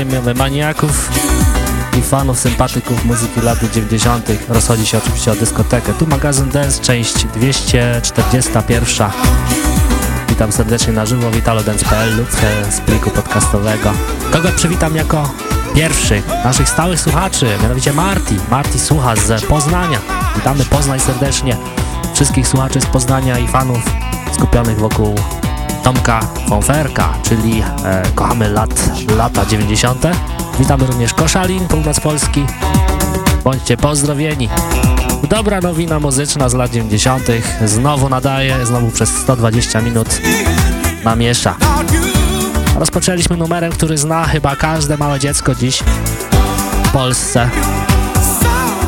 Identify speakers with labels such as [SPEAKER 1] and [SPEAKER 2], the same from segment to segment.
[SPEAKER 1] Serdecznie maniaków i fanów, sympatyków muzyki lat 90. Rozchodzi się oczywiście o dyskotekę. Tu magazyn Dance, część 241. Witam serdecznie na żywo, witalodance.pl lub z pliku podcastowego. Kogo przywitam jako pierwszych naszych stałych słuchaczy, mianowicie Marti. Marti słucha z Poznania. Witamy Poznań serdecznie. Wszystkich słuchaczy z Poznania i fanów skupionych wokół Tomka Fonferka, czyli e, kochamy lat, lata 90. Witamy również Koszalin, północ Polski. Bądźcie pozdrowieni. Dobra nowina muzyczna z lat 90. Znowu nadaje, znowu przez 120 minut namiesza. Rozpoczęliśmy numerem, który zna chyba każde małe dziecko dziś w Polsce.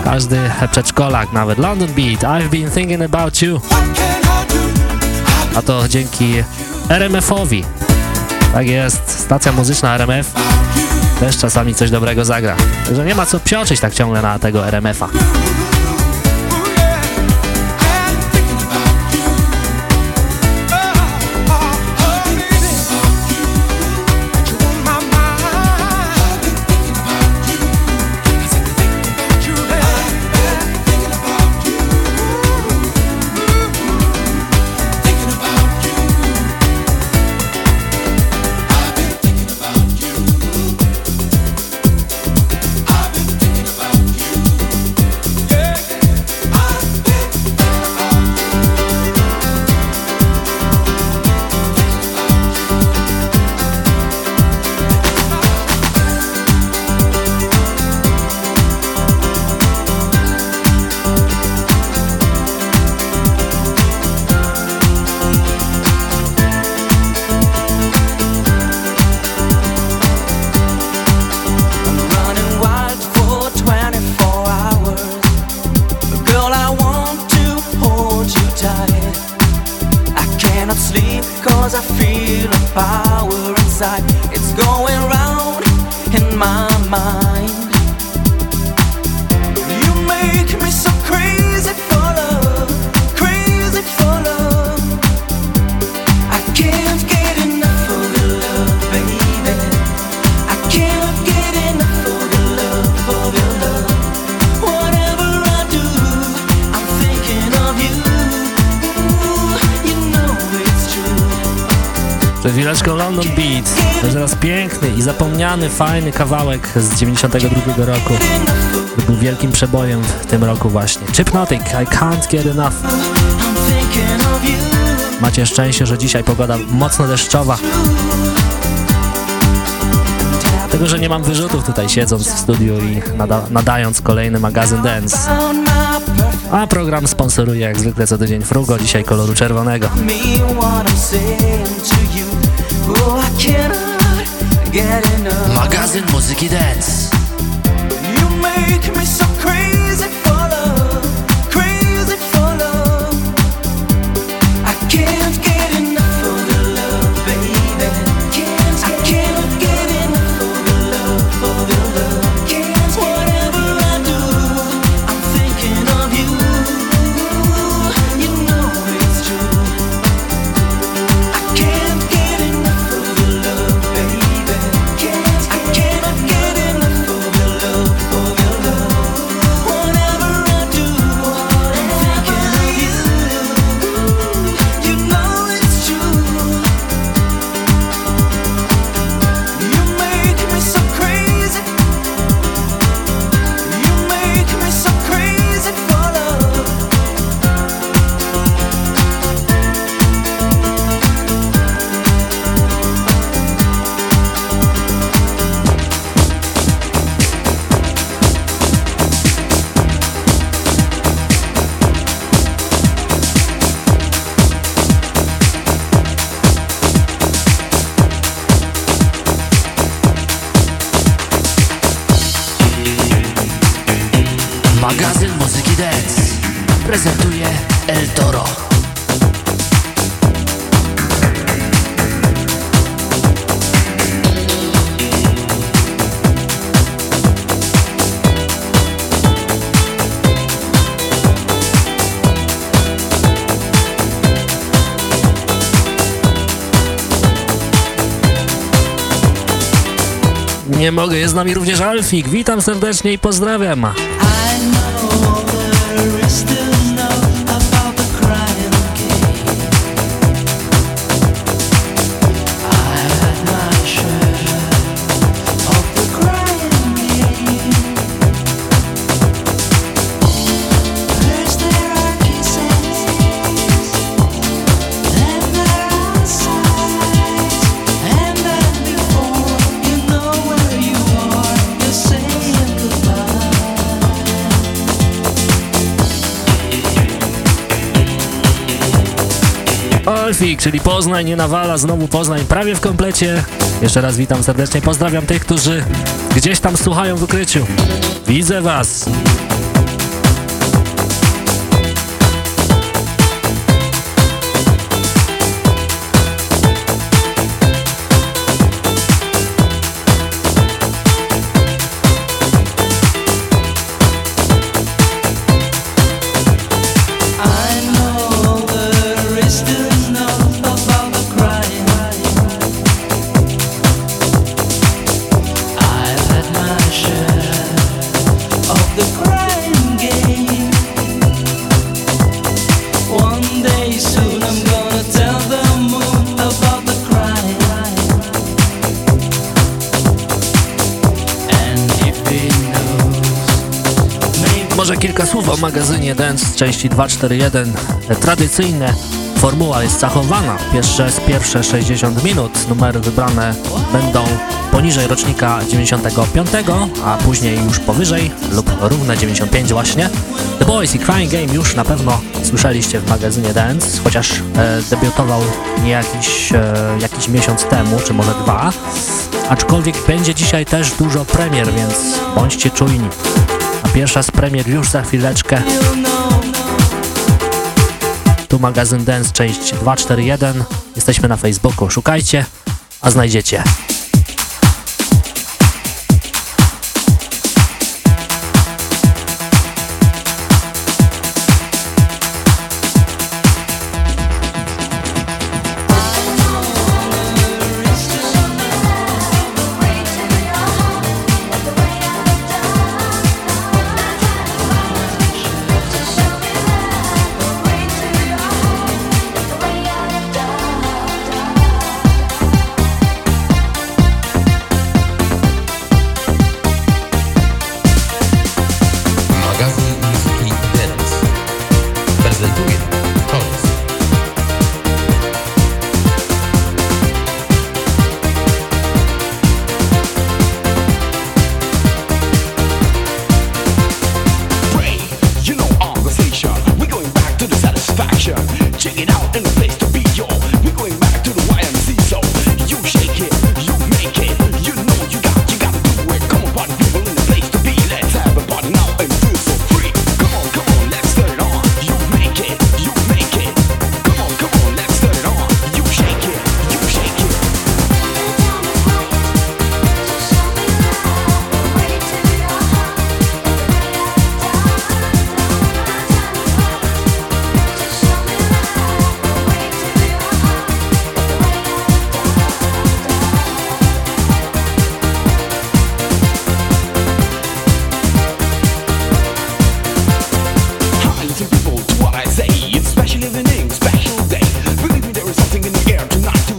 [SPEAKER 1] Każdy przedszkolak, nawet London Beat, I've been thinking about you. A to dzięki RMF-owi. Tak jest, stacja muzyczna RMF też czasami coś dobrego zagra. Także nie ma co psioczyć tak ciągle na tego RMF-a. Fajny kawałek z 92 roku. Był wielkim przebojem w tym roku właśnie. Chipnotic, I Can't Get Enough. Macie szczęście, że dzisiaj pogoda mocno deszczowa. Tego, że nie mam wyrzutów tutaj siedząc w studiu i nada nadając kolejny magazyn Dance. A program sponsoruje jak zwykle co tydzień Frugo, dzisiaj koloru czerwonego.
[SPEAKER 2] Jazz and Dance. You make me so crazy.
[SPEAKER 1] Nie mogę, jest z nami również Alfik. Witam serdecznie i pozdrawiam. Czyli Poznań nie nawala, znowu Poznań prawie w komplecie. Jeszcze raz witam serdecznie, pozdrawiam tych, którzy gdzieś tam słuchają w ukryciu. Widzę was. Magazynie Dance z części 241 tradycyjne formuła jest zachowana. Pierwsze, pierwsze 60 minut numery wybrane będą poniżej rocznika 95, a później już powyżej lub równe 95 właśnie. The Boys i Crying Game już na pewno słyszeliście w magazynie Dance, chociaż e, debiutował nie jakiś, e, jakiś miesiąc temu, czy może dwa. Aczkolwiek będzie dzisiaj też dużo premier, więc bądźcie czujni pierwsza z premier już za chwileczkę. Tu magazyn Dance, część 241. Jesteśmy na Facebooku, szukajcie, a znajdziecie. tonight.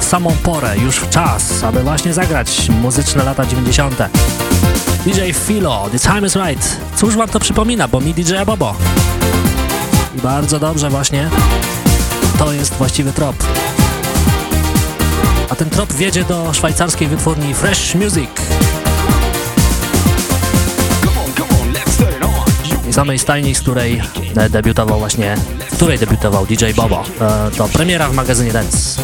[SPEAKER 3] Samą porę, już w czas, aby właśnie zagrać muzyczne lata 90. DJ Philo, The Time is Right. Cóż wam to przypomina, bo mi DJ Bobo. I bardzo dobrze właśnie, to jest właściwy trop. A ten trop wiedzie do szwajcarskiej wytwórni Fresh Music. I samej stajni, z której debiutował właśnie, w której debiutował DJ Bobo. E, to premiera w magazynie Dance.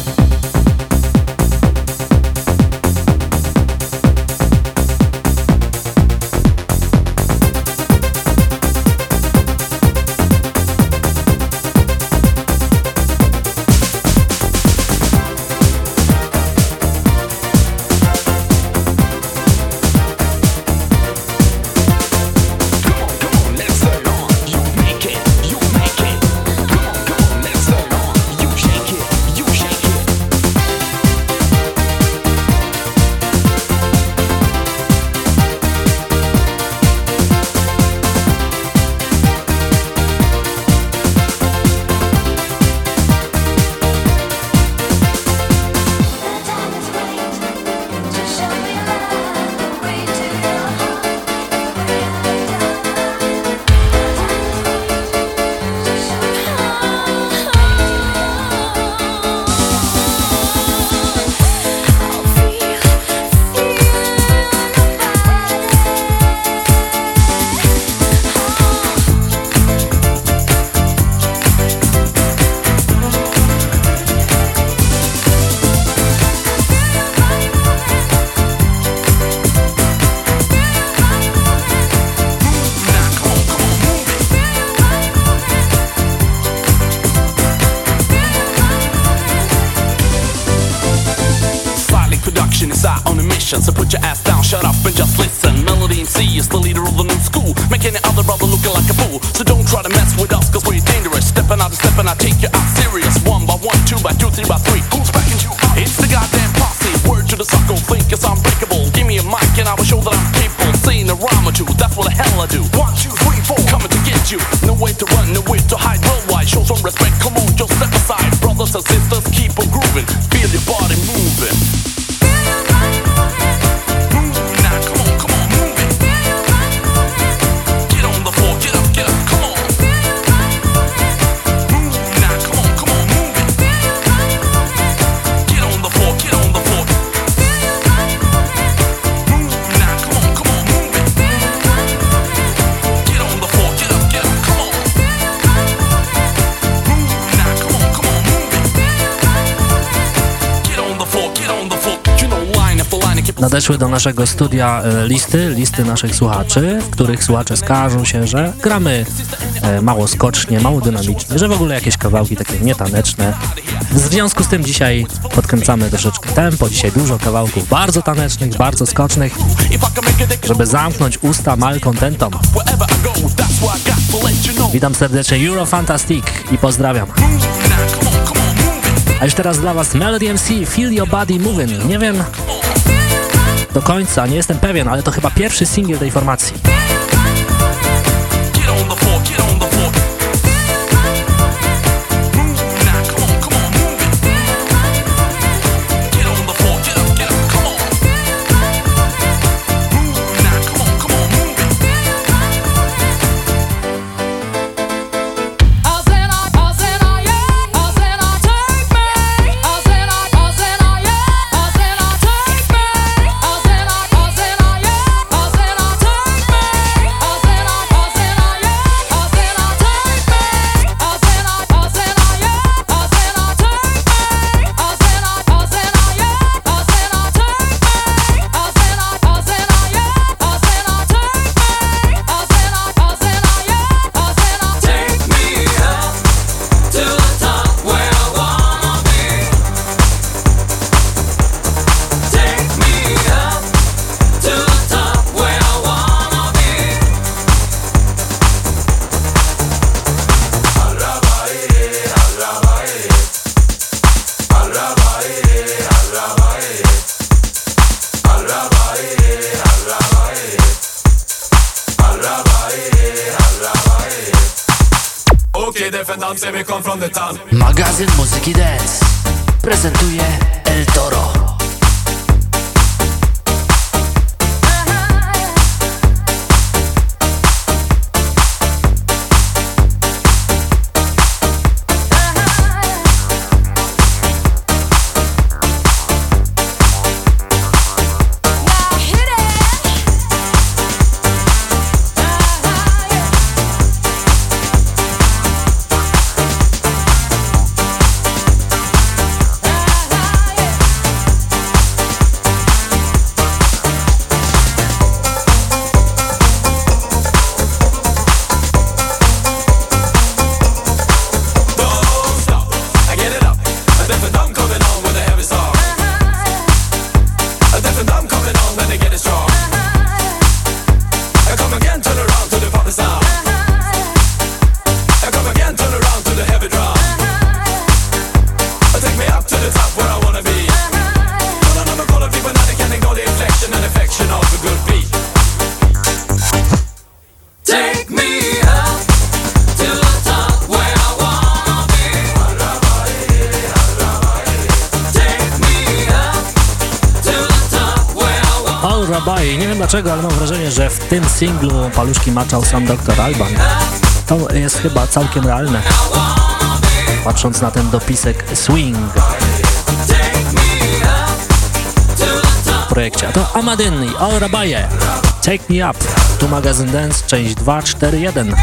[SPEAKER 3] Nadeszły do naszego studia e, listy, listy naszych słuchaczy, w których słuchacze skarżą się, że gramy e, mało skocznie, mało dynamicznie, że w ogóle jakieś kawałki takie nietaneczne. W związku z tym dzisiaj podkręcamy troszeczkę tempo, dzisiaj dużo kawałków bardzo tanecznych, bardzo skocznych, żeby zamknąć usta malcontentom. Witam serdecznie Eurofantastic i pozdrawiam. A już teraz dla Was Melody MC, Feel Your Body Moving. Nie wiem, do końca, nie jestem pewien, ale to chyba pierwszy singiel tej formacji.
[SPEAKER 1] Paluszki maczał sam Dr. Alban. To jest chyba całkiem realne, patrząc na ten dopisek swing w projekcie. A to Amadyn i Al Rabaye, Take Me Up, tu magazyn Dance, część 241.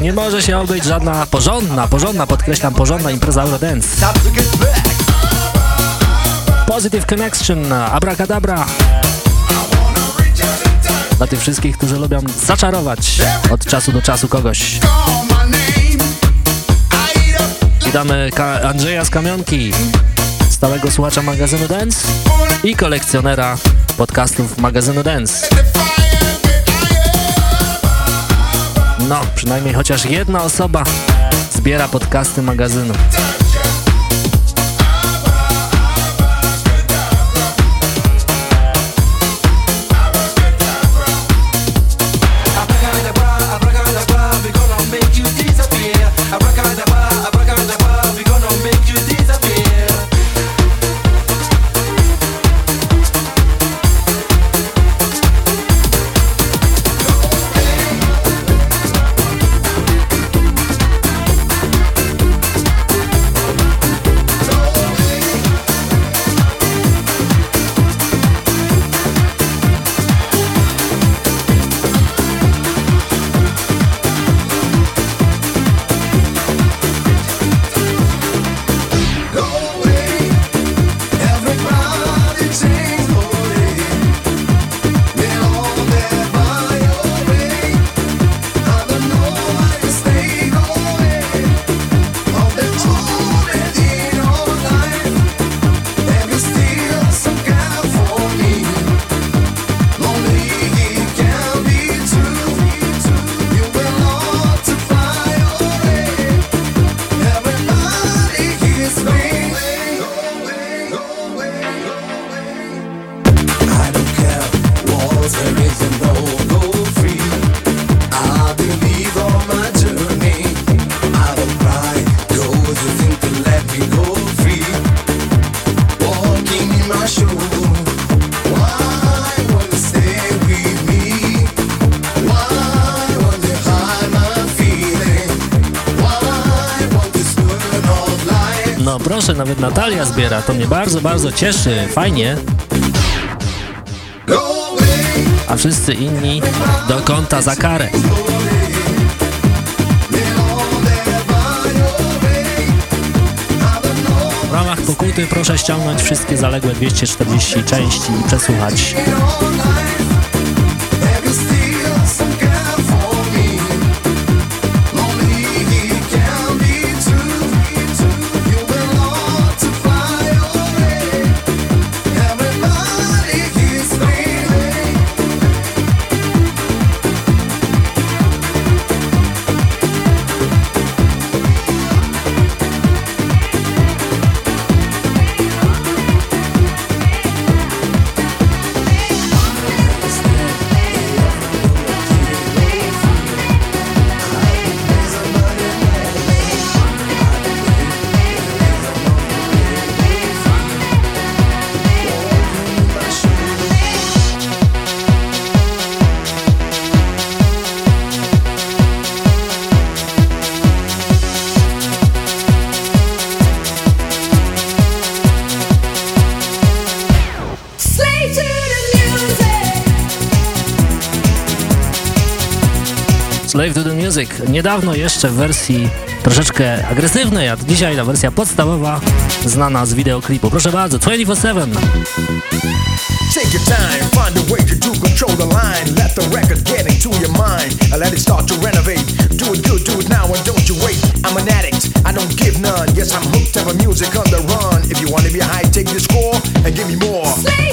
[SPEAKER 1] nie może się odbyć żadna porządna, porządna, podkreślam, porządna impreza Eurodance. Positive Connection, Abracadabra. Dla tych wszystkich, którzy lubią zaczarować od czasu do czasu kogoś. Witamy Andrzeja z Kamionki, stałego słuchacza magazynu Dance i kolekcjonera podcastów magazynu Dance. No, przynajmniej chociaż jedna osoba zbiera podcasty magazynu. Proszę, nawet Natalia zbiera, to mnie bardzo, bardzo cieszy, fajnie. A wszyscy inni do konta za karę. W ramach pokuty proszę ściągnąć wszystkie zaległe 240 części i przesłuchać. Niedawno jeszcze w wersji troszeczkę agresywnej, a dzisiaj ta wersja podstawowa, znana z wideoklipu. Proszę bardzo, 24-7. Take your time, find a way to do control the line. Let the record get into your mind and let it start to renovate. Do it good, do it now, and don't you wait. I'm an addict, I don't give none. Yes, I'm hooked up on music on the run. If you wanna be high, take the score and give me more. Slave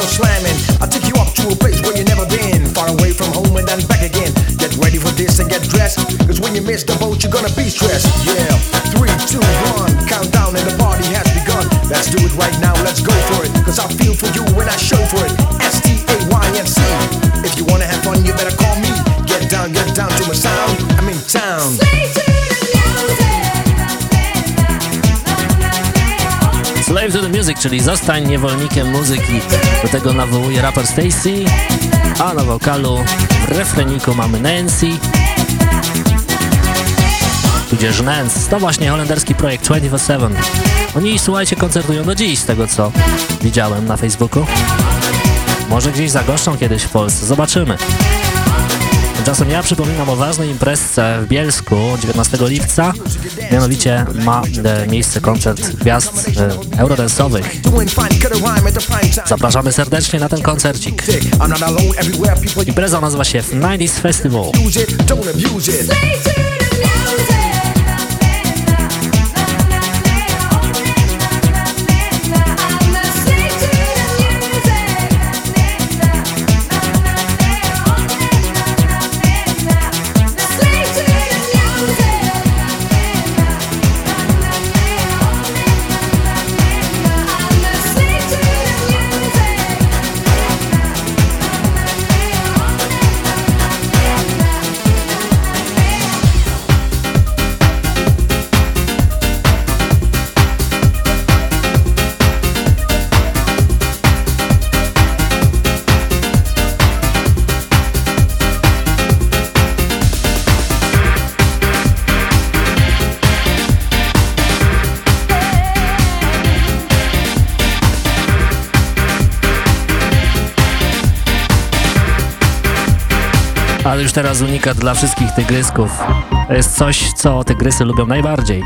[SPEAKER 1] so slamming. I take you up to
[SPEAKER 4] a place where you never been, far away from home and then back again. Get ready for this and get dressed, cause when you miss
[SPEAKER 1] the boat,
[SPEAKER 4] you're gonna be stressed. Yeah, three, two, one, countdown and the party has begun. Let's do it right now.
[SPEAKER 1] Czyli Zostań niewolnikiem muzyki. Do tego nawołuje raper Stacy, a na wokalu w refreniku mamy Nancy, tudzież Nance. To właśnie holenderski projekt 24-7. Oni, słuchajcie, koncertują do dziś, z tego co widziałem na Facebooku. Może gdzieś zagoszczą kiedyś w Polsce, zobaczymy. Tymczasem ja przypominam o ważnej imprezce w Bielsku 19 lipca. Mianowicie ma e, miejsce koncert gwiazd e, eurodensowych. Zapraszamy serdecznie na ten koncercik. Impreza nazywa się 90s Festival. Ale już teraz unikat dla wszystkich tygrysków. To jest coś, co tygrysy lubią najbardziej.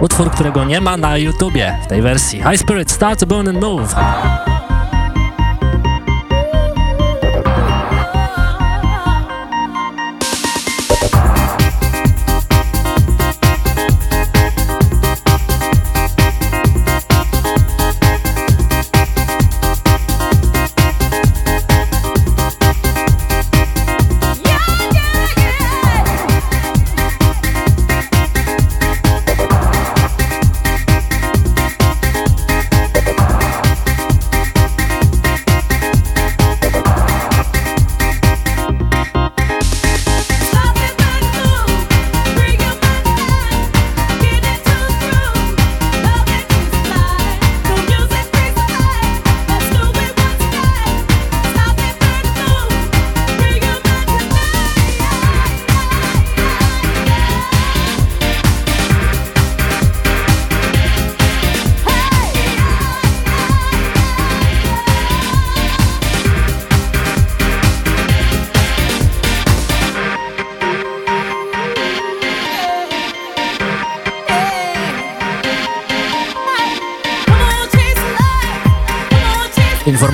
[SPEAKER 1] Utwór, którego nie ma na YouTubie w tej wersji. High Spirit, Start to Burn and Move.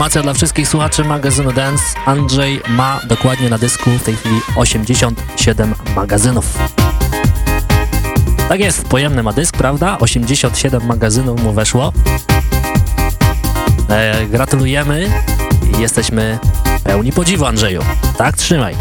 [SPEAKER 5] Informacja dla wszystkich słuchaczy magazynu Dance. Andrzej ma dokładnie na dysku w tej chwili 87 magazynów. Tak jest, pojemny ma dysk, prawda? 87 magazynów mu weszło. E, gratulujemy jesteśmy pełni podziwu, Andrzeju. Tak, trzymaj.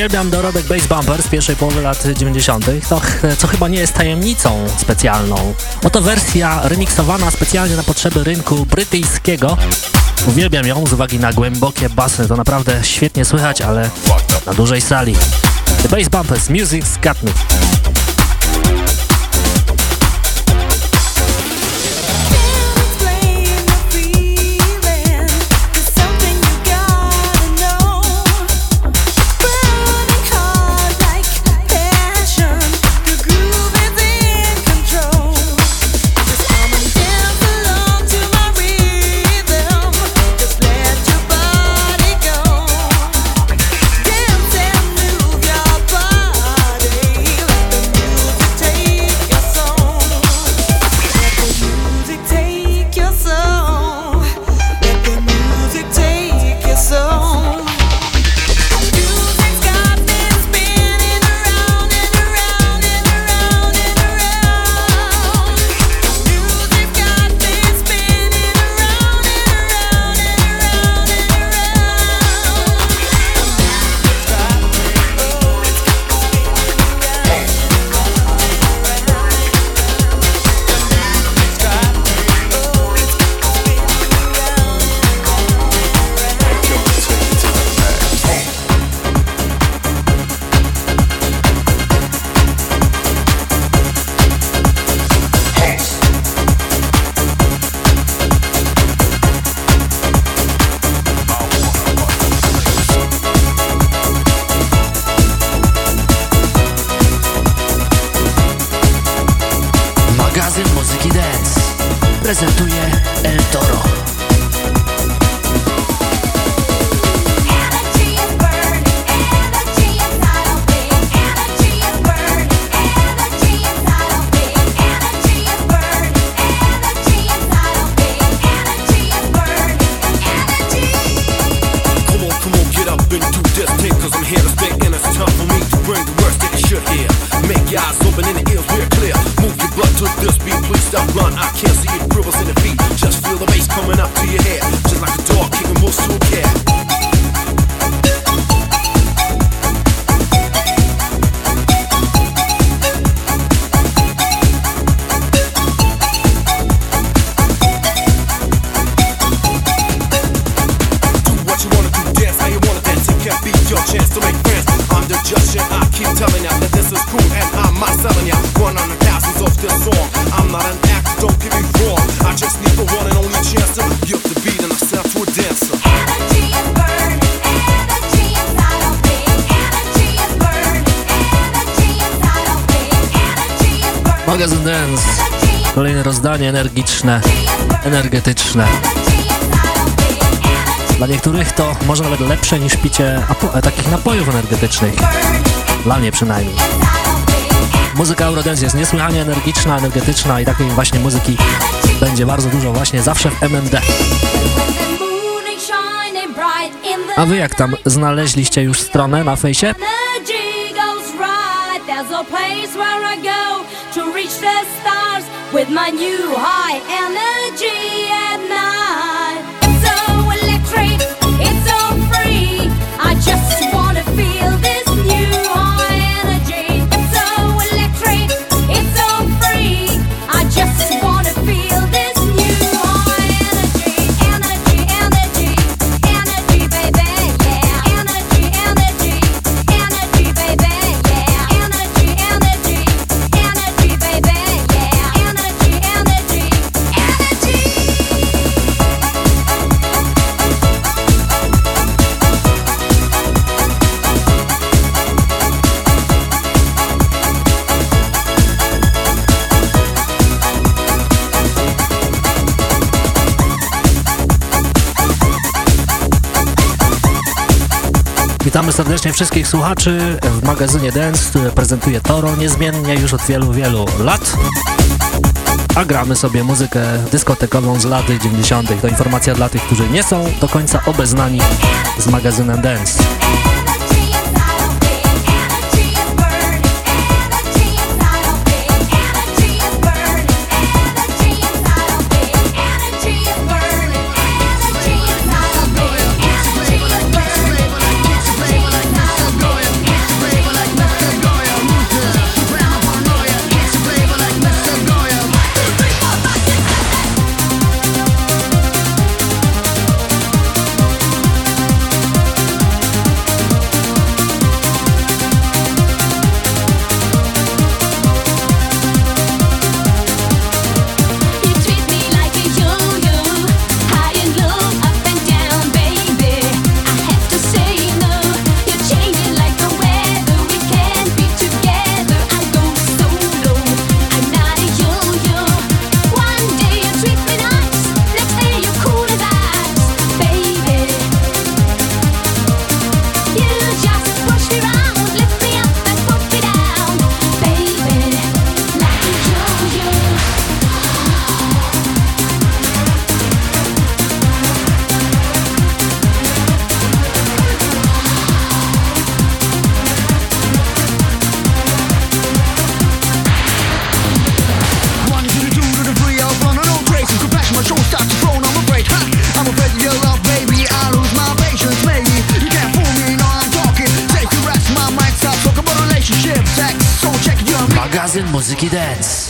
[SPEAKER 5] Uwielbiam dorobek Bass Bumper z pierwszej połowy lat 90., to, co chyba nie jest tajemnicą specjalną. Oto wersja remiksowana specjalnie na potrzeby rynku brytyjskiego. Uwielbiam ją z uwagi na głębokie basy, to naprawdę świetnie słychać, ale na dużej sali. The Bass Bumpers, Music's Got Me.
[SPEAKER 3] hearing words than it should hear. Make your eyes open and the ears real clear. Move your butt to this beat, please stop run. I can't see it dribbles in the
[SPEAKER 5] Magazyn Dance. Kolejne rozdanie energiczne, energetyczne. Dla niektórych to może nawet lepsze niż picie e, takich napojów energetycznych. Dla mnie przynajmniej. Muzyka Eurodance jest niesłychanie energiczna, energetyczna i takiej właśnie muzyki będzie bardzo dużo właśnie zawsze w MMD. A wy jak tam znaleźliście już stronę na fejsie? There's a place where I go. with my new high energy. Witamy serdecznie wszystkich słuchaczy w magazynie Dance, który prezentuje Toro niezmiennie już od wielu, wielu lat. A gramy sobie muzykę dyskotekową z lat 90. To informacja dla tych, którzy nie są do końca obeznani z magazynem Dance.
[SPEAKER 6] muzyki dance.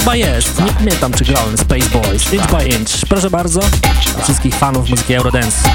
[SPEAKER 1] Chyba jest. Nie pamiętam, czy grałem Space Boys. Inch by Inch. Proszę bardzo. Dla wszystkich fanów muzyki Eurodance.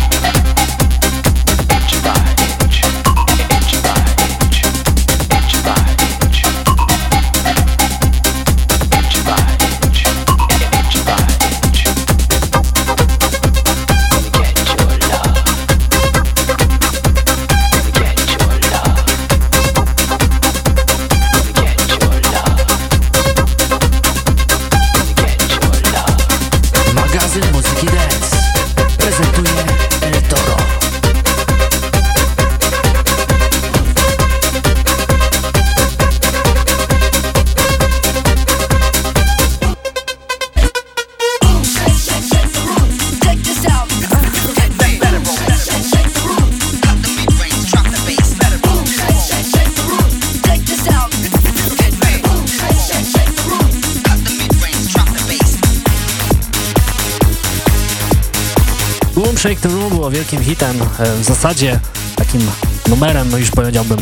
[SPEAKER 1] E, w zasadzie takim numerem, no już powiedziałbym,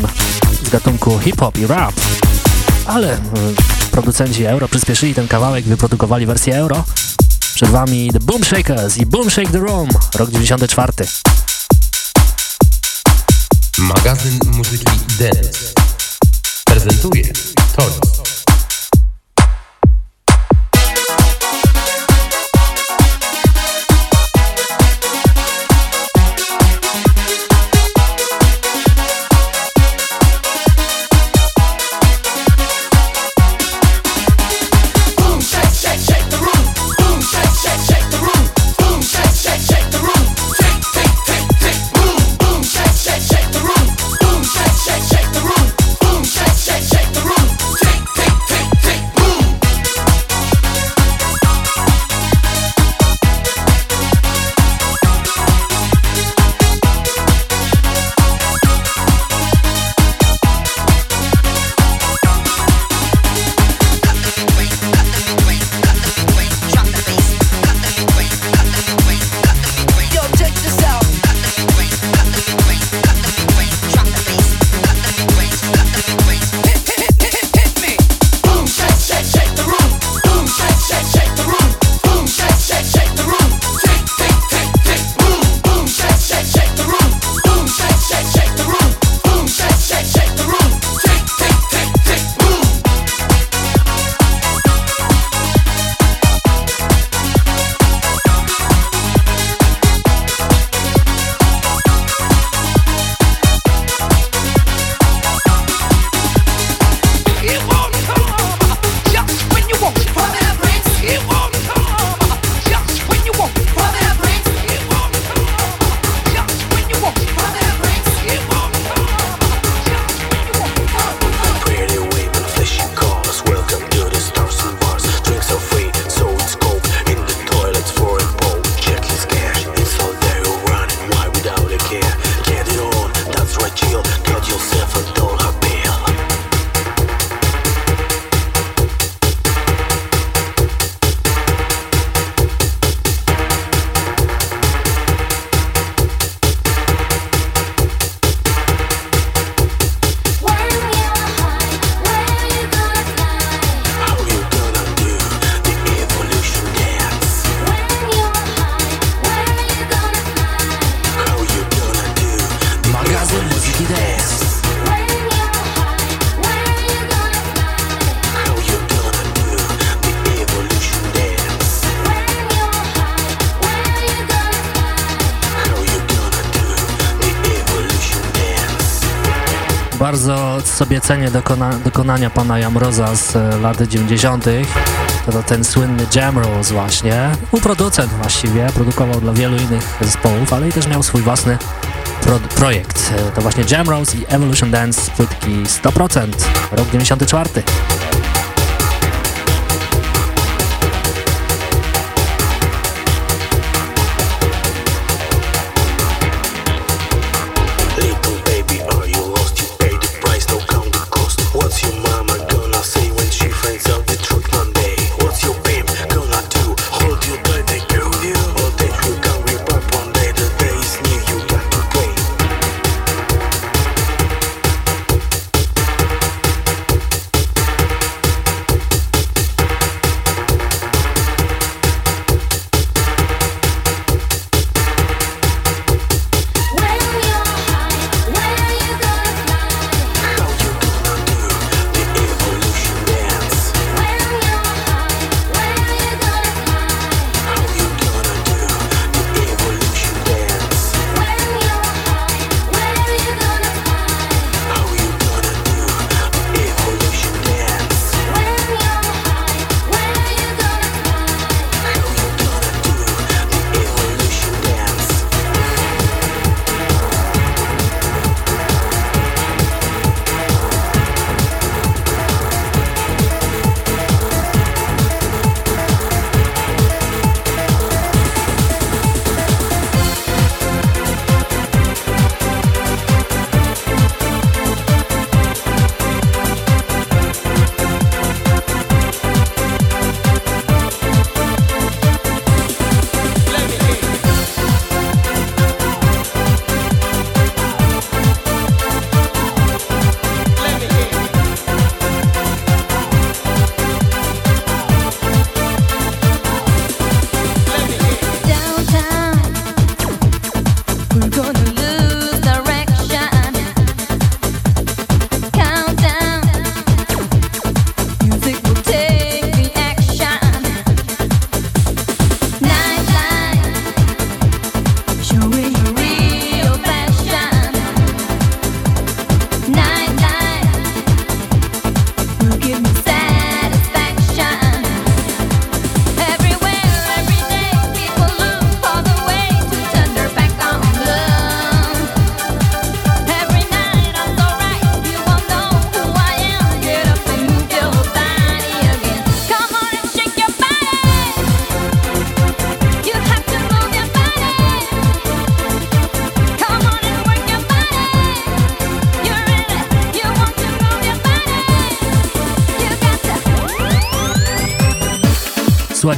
[SPEAKER 1] z gatunku hip-hop i rap, ale e, producenci euro przyspieszyli ten kawałek, wyprodukowali wersję euro. Przed Wami The Boom Shakers i Boom Shake The Room, rok 94.
[SPEAKER 7] Magazyn muzyki Dance prezentuje
[SPEAKER 1] zlecenie dokona, dokonania pana Jamroza z e, lat 90. To, to ten słynny Jam właśnie. U producent właściwie, produkował dla wielu innych zespołów, ale i też miał swój własny pro, projekt. E, to właśnie Jam i Evolution Dance płytki 100%, rok 94.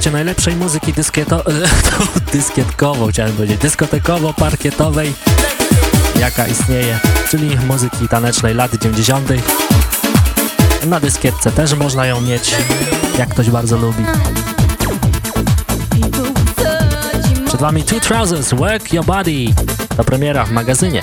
[SPEAKER 5] słuchacie najlepszej muzyki dyskieto... dyskietkowo, chciałem powiedzieć, dyskotekowo-parkietowej, jaka istnieje, czyli muzyki tanecznej lat 90. Na dyskietce też można ją mieć, jak ktoś bardzo lubi. Przed Wami Two Trousers, Work Your Body, to premiera w magazynie.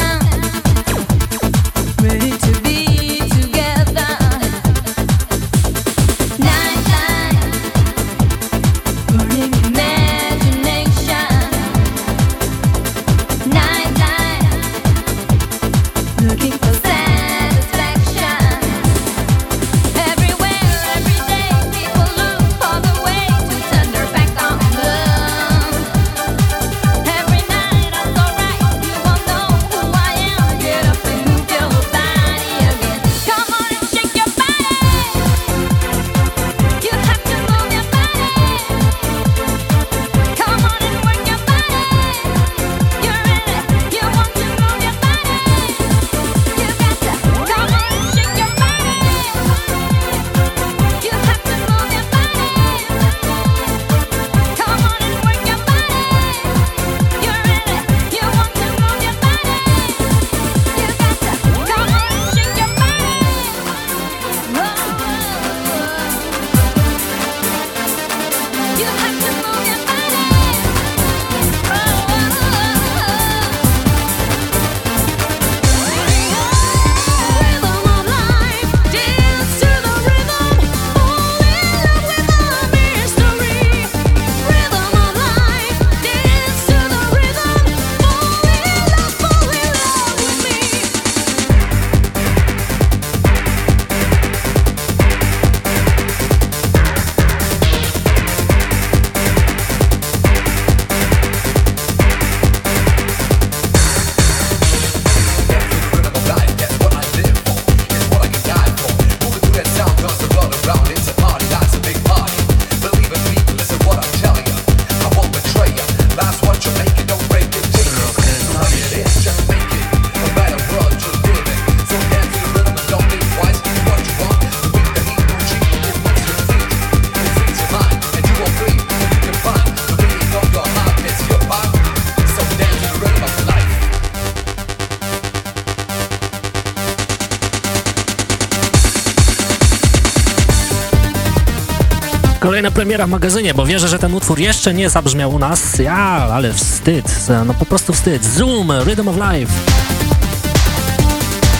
[SPEAKER 5] premiera w magazynie, bo wierzę, że ten utwór jeszcze nie zabrzmiał u nas. Ja, ale wstyd, no po prostu wstyd. Zoom, Rhythm of Life.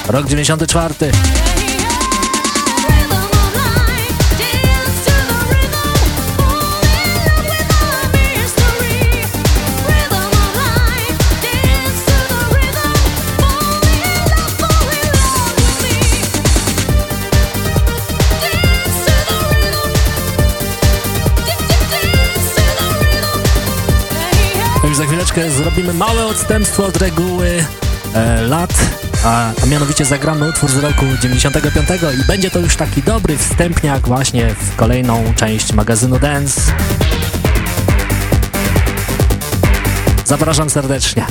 [SPEAKER 5] Rok 94. troszeczkę zrobimy małe odstępstwo od reguły e, lat, a, a, mianowicie zagramy utwór z roku 95 i będzie to już taki dobry wstępniak właśnie w kolejną część magazynu Dance. Zapraszam serdecznie.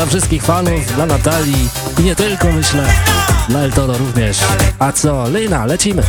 [SPEAKER 5] dla wszystkich fanów, dla Natalii i nie tylko myślę, dla Eltoro również. A co, Lina, lecimy!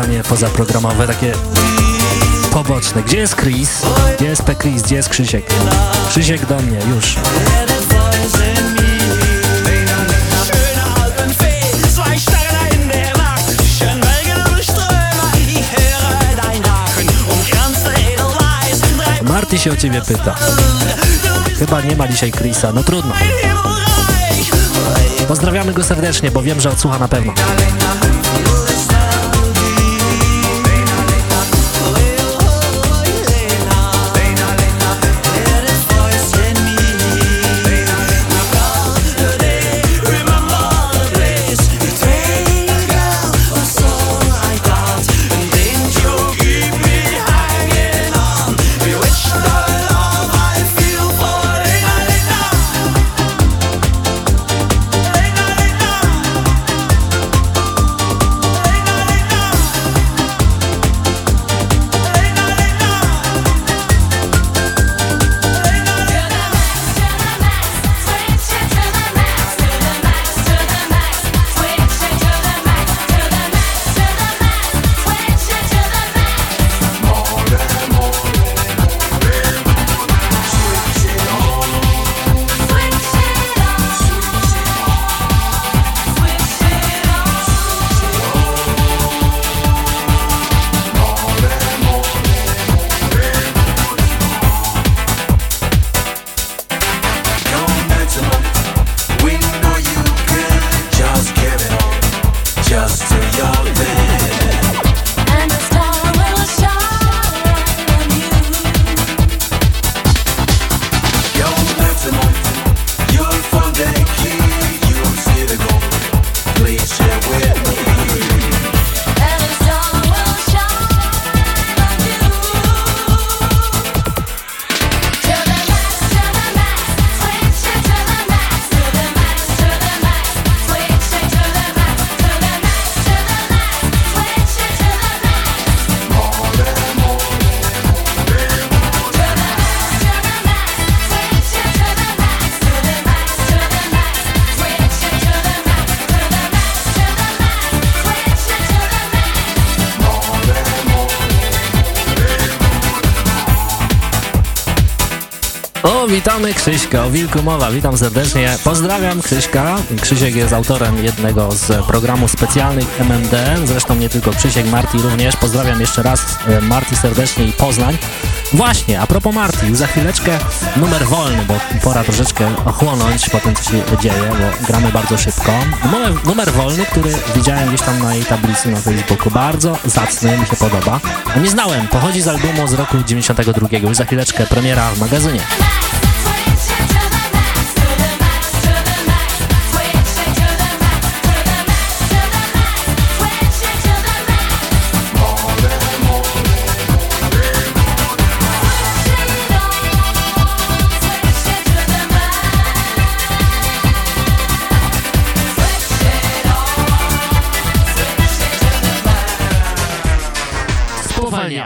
[SPEAKER 5] Pytanie pozaprogramowe, takie poboczne. Gdzie jest Chris? Gdzie jest P. Chris? Gdzie jest Krzysiek? Krzysiek do mnie, już. Marty się o ciebie pyta. Chyba nie ma dzisiaj Chrisa, no trudno. Pozdrawiamy go serdecznie, bo wiem, że odsłucha na pewno. Witamy Krzyśka, o Wilku mowa, witam serdecznie. Pozdrawiam Krzyśka. Krzysiek jest autorem jednego z programów specjalnych MMD, zresztą nie tylko Krzysiek, Marti również. Pozdrawiam jeszcze raz e, Marti serdecznie i Poznań. Właśnie, a propos Marti, za chwileczkę numer wolny, bo pora troszeczkę ochłonąć po tym, co się dzieje, bo gramy bardzo szybko. Numer, numer wolny, który widziałem gdzieś tam na jej tablicy na Facebooku, bardzo zacny, mi się podoba. A nie znałem, pochodzi z albumu z roku 92, już za chwileczkę premiera w magazynie.
[SPEAKER 6] ni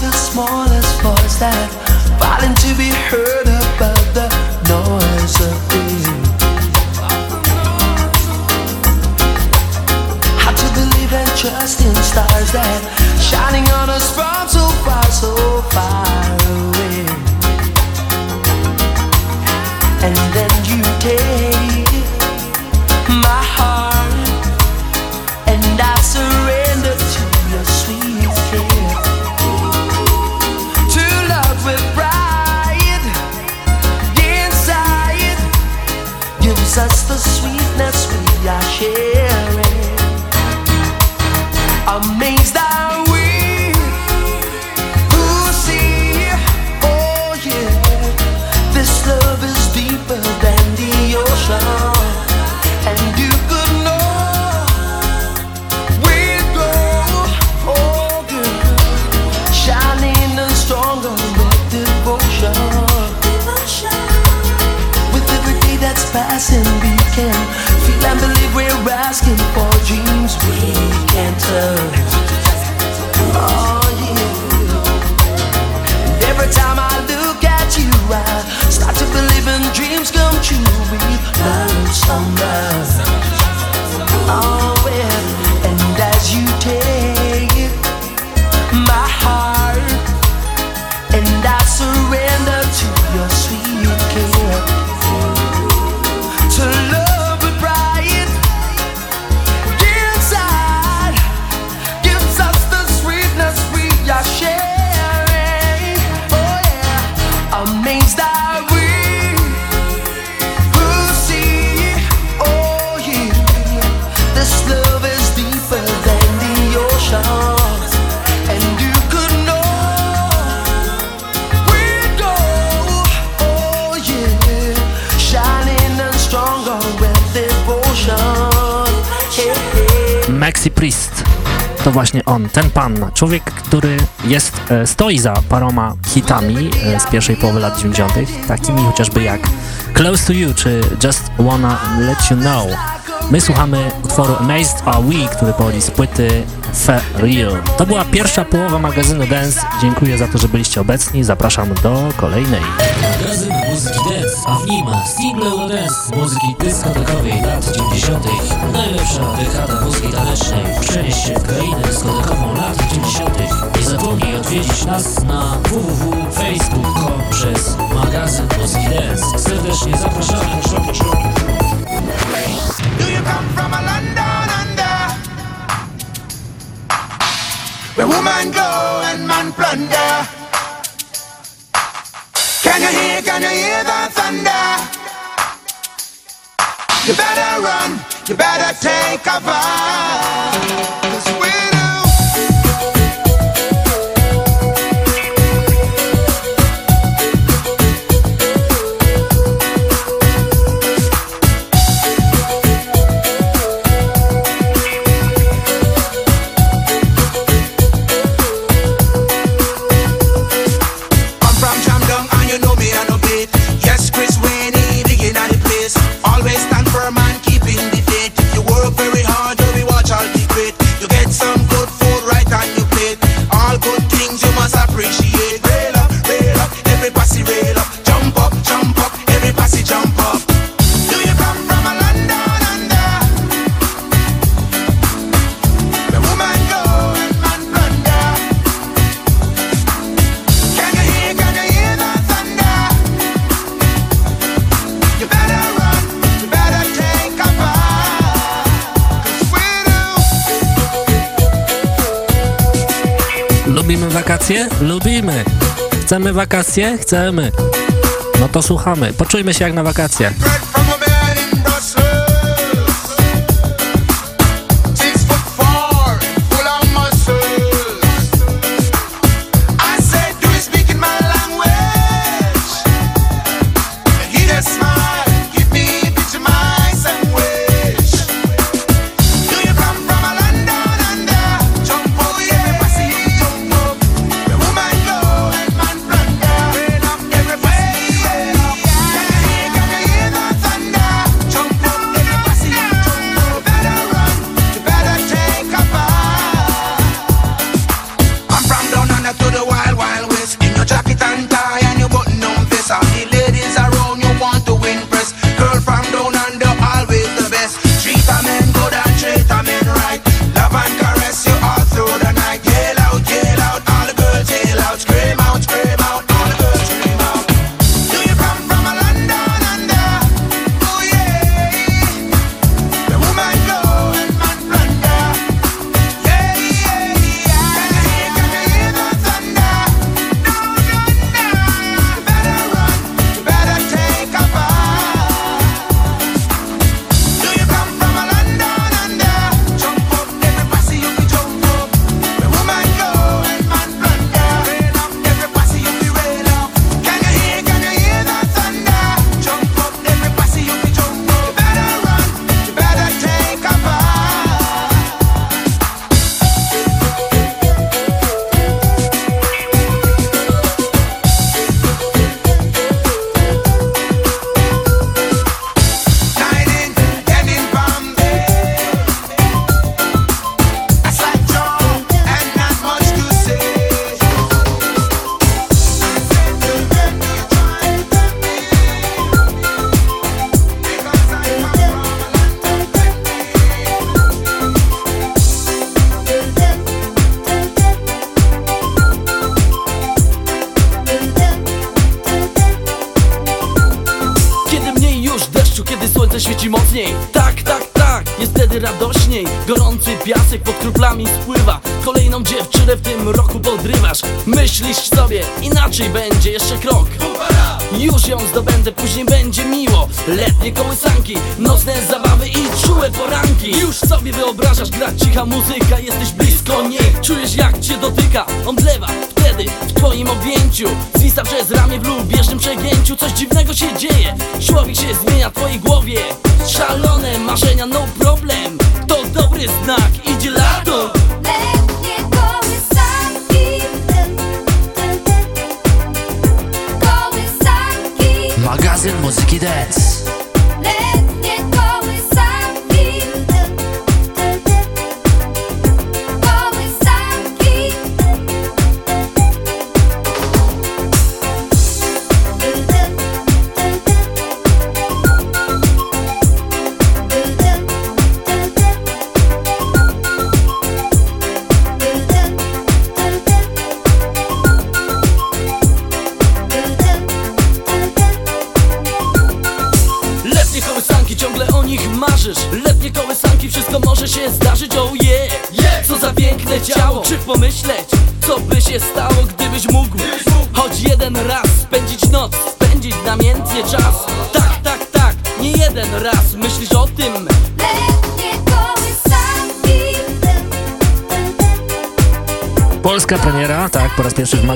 [SPEAKER 2] the smallest voice that filing to be heard above the noise of being. Hard to believe and trust in stars that shining on. take to
[SPEAKER 1] właśnie on, ten pan, człowiek, który jest, e, stoi za paroma hitami e, z pierwszej połowy lat 90., takimi chociażby jak Close to You czy Just Wanna Let You Know. My słuchamy utworu Amazed Are We, który pochodzi z płyty For Real. To była pierwsza połowa magazynu Dance. Dziękuję za to, że byliście obecni. Zapraszam do kolejnej.
[SPEAKER 8] Polski Dance, a w nim single Eurodance muzyki dyskotekowej lat 90. Najlepsza dekada muzyki tanecznej. Przenieś się w krainę dyskotekową lat 90. Nie zapomnij odwiedzić nas na www.facebook.com przez magazyn Polski Dance. Serdecznie zapraszamy.
[SPEAKER 9] Do you come from a London under? Where woman go and man plunder? when you hear the thunder. You better run, you better take cover.
[SPEAKER 1] wakacje? Lubimy. Chcemy wakacje? Chcemy. No to słuchamy. Poczujmy się jak na wakacjach.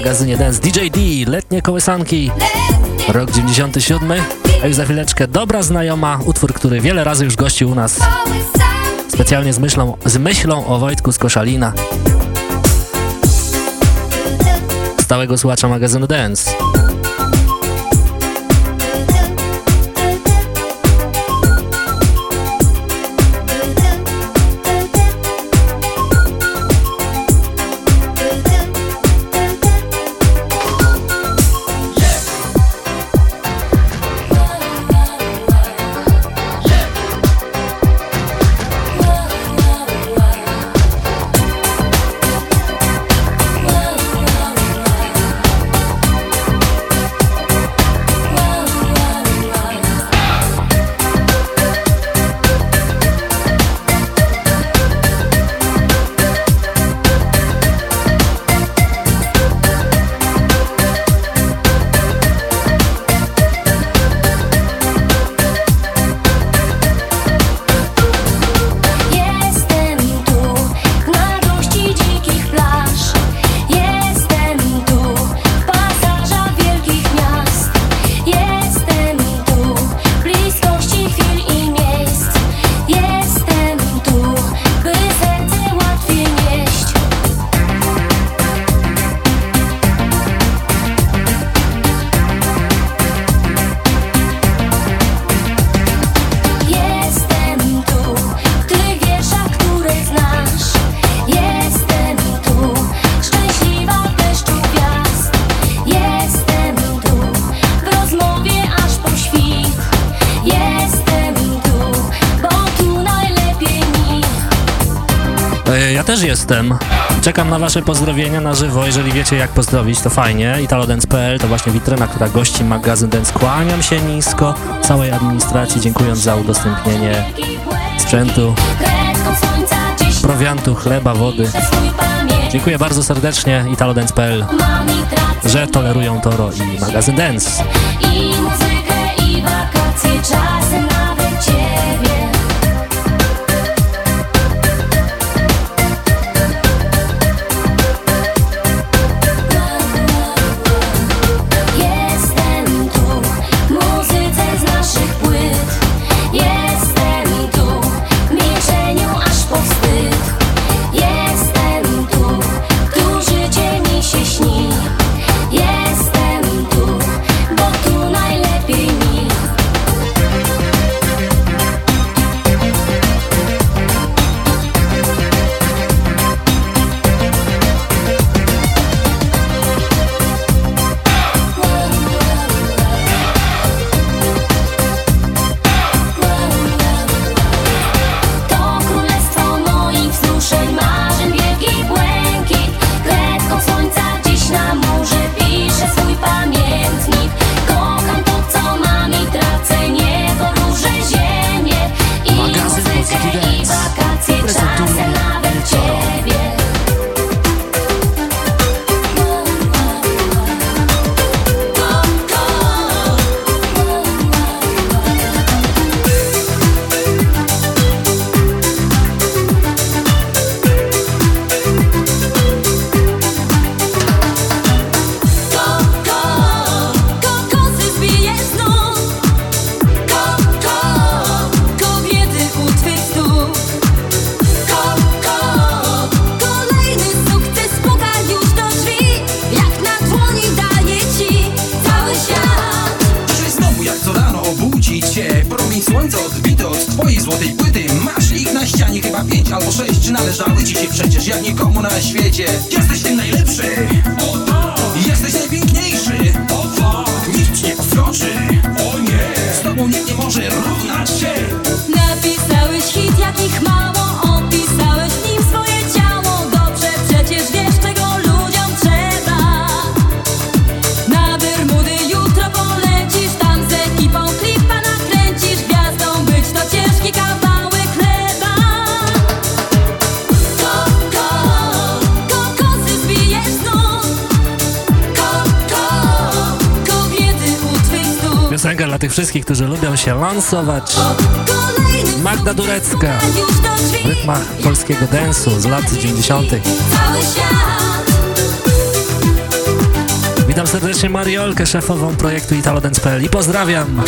[SPEAKER 5] magazynie Dance DJ D, letnie kołysanki, rok 97, a już za chwileczkę dobra znajoma, utwór, który wiele razy już gościł u nas, specjalnie z myślą, z myślą o Wojtku z Koszalina, stałego słuchacza magazynu Dance. Czekam na wasze pozdrowienia na żywo, jeżeli wiecie jak pozdrowić, to fajnie. ItaloDance.pl to właśnie witryna, która gości magazyn Dance. Kłaniam się nisko całej administracji, dziękując za udostępnienie sprzętu, prowiantu, chleba, wody. Dziękuję bardzo serdecznie ItaloDance.pl, że tolerują Toro i magazyn Dance.
[SPEAKER 1] wszystkich, którzy lubią się lansować. Magda Durecka w rytmach polskiego densu z lat 90. Witam serdecznie Mariolkę, szefową projektu ItaloDance.pl i pozdrawiam!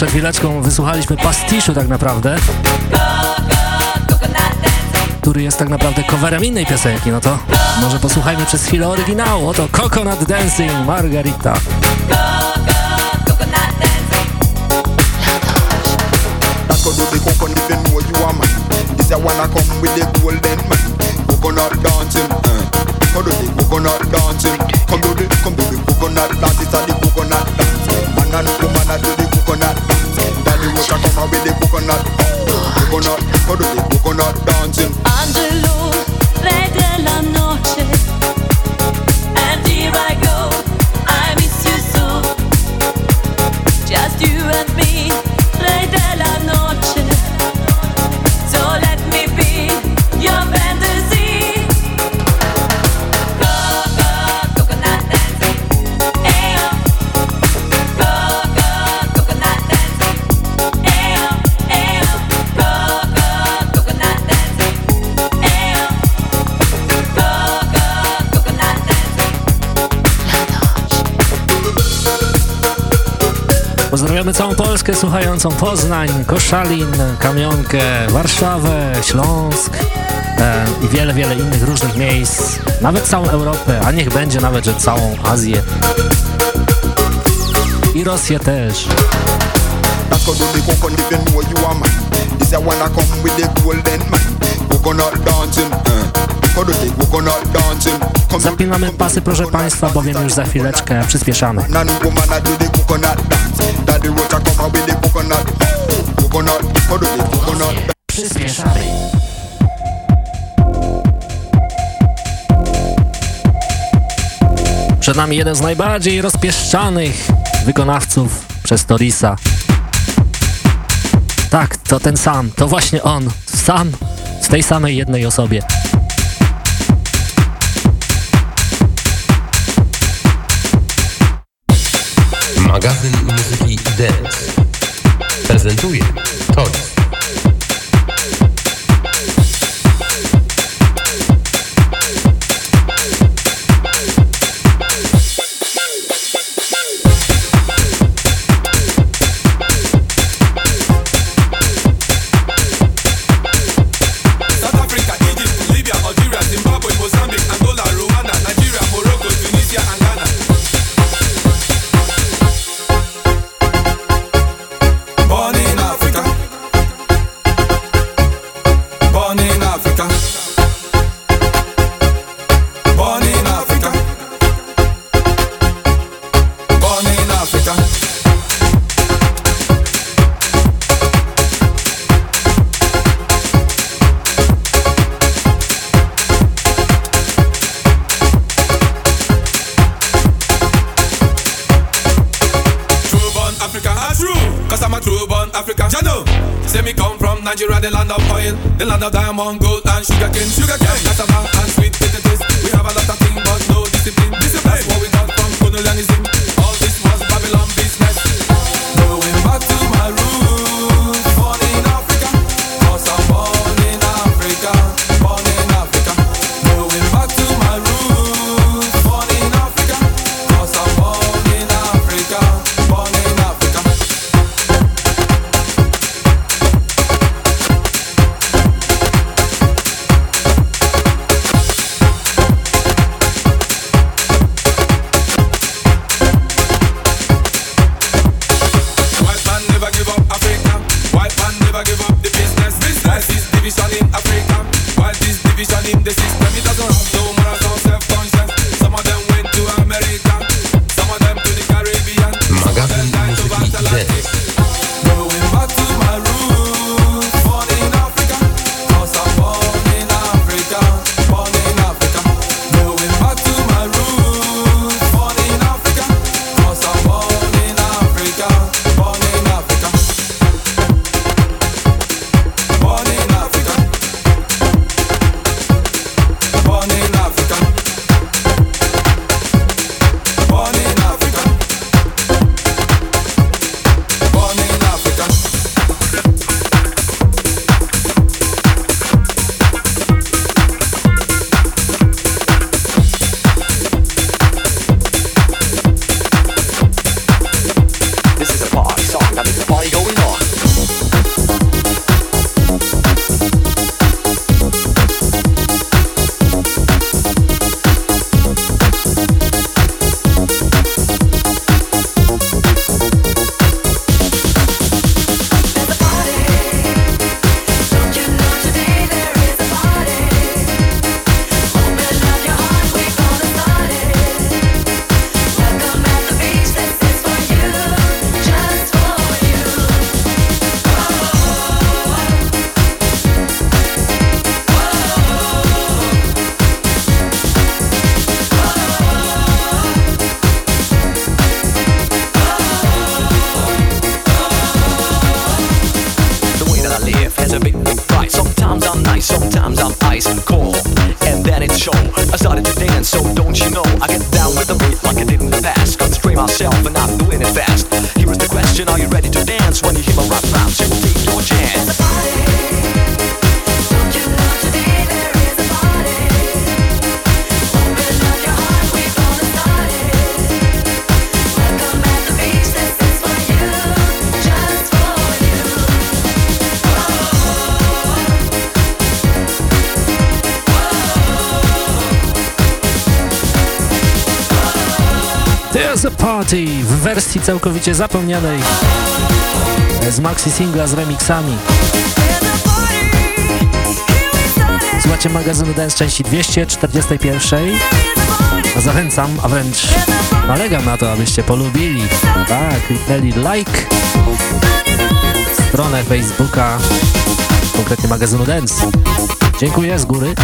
[SPEAKER 1] Przed chwileczką wysłuchaliśmy pastiszu tak naprawdę, który jest tak naprawdę coverem innej piosenki. No to może posłuchajmy przez chwilę oryginału. Oto Coconut Dancing Margarita.
[SPEAKER 10] Come do the, come do the coconut dance, it's a the coconut dance Man and woman are coconut. Daddy, what I come with the coconut? Coconut, how do the coconut dancing?
[SPEAKER 5] Angelo.
[SPEAKER 1] Pozdrawiamy całą Polskę słuchającą Poznań, Koszalin, Kamionkę, Warszawę, Śląsk e, i wiele, wiele innych różnych miejsc, nawet całą Europę, a niech będzie nawet, że całą Azję. I Rosję też. Zapinamy pasy, proszę Państwa, bowiem już za chwileczkę przyspieszamy.
[SPEAKER 10] Daddy roach a with the coconut Coconut, coconut
[SPEAKER 1] Przed nami jeden z najbardziej rozpieszczanych wykonawców przez Torisa. Tak, to ten sam, to właśnie on, sam, z tej samej jednej osobie.
[SPEAKER 11] Magazyn muzyki
[SPEAKER 12] i dance.
[SPEAKER 11] Prezentuje całkowicie zapomnianej z maxi singla z remixami. Słuchajcie magazynu Dance części 241. Zachęcam, a wręcz nalegam na to, abyście polubili. Tak, kliknęli like stronę Facebooka, konkretnie magazynu Dance. Dziękuję z góry.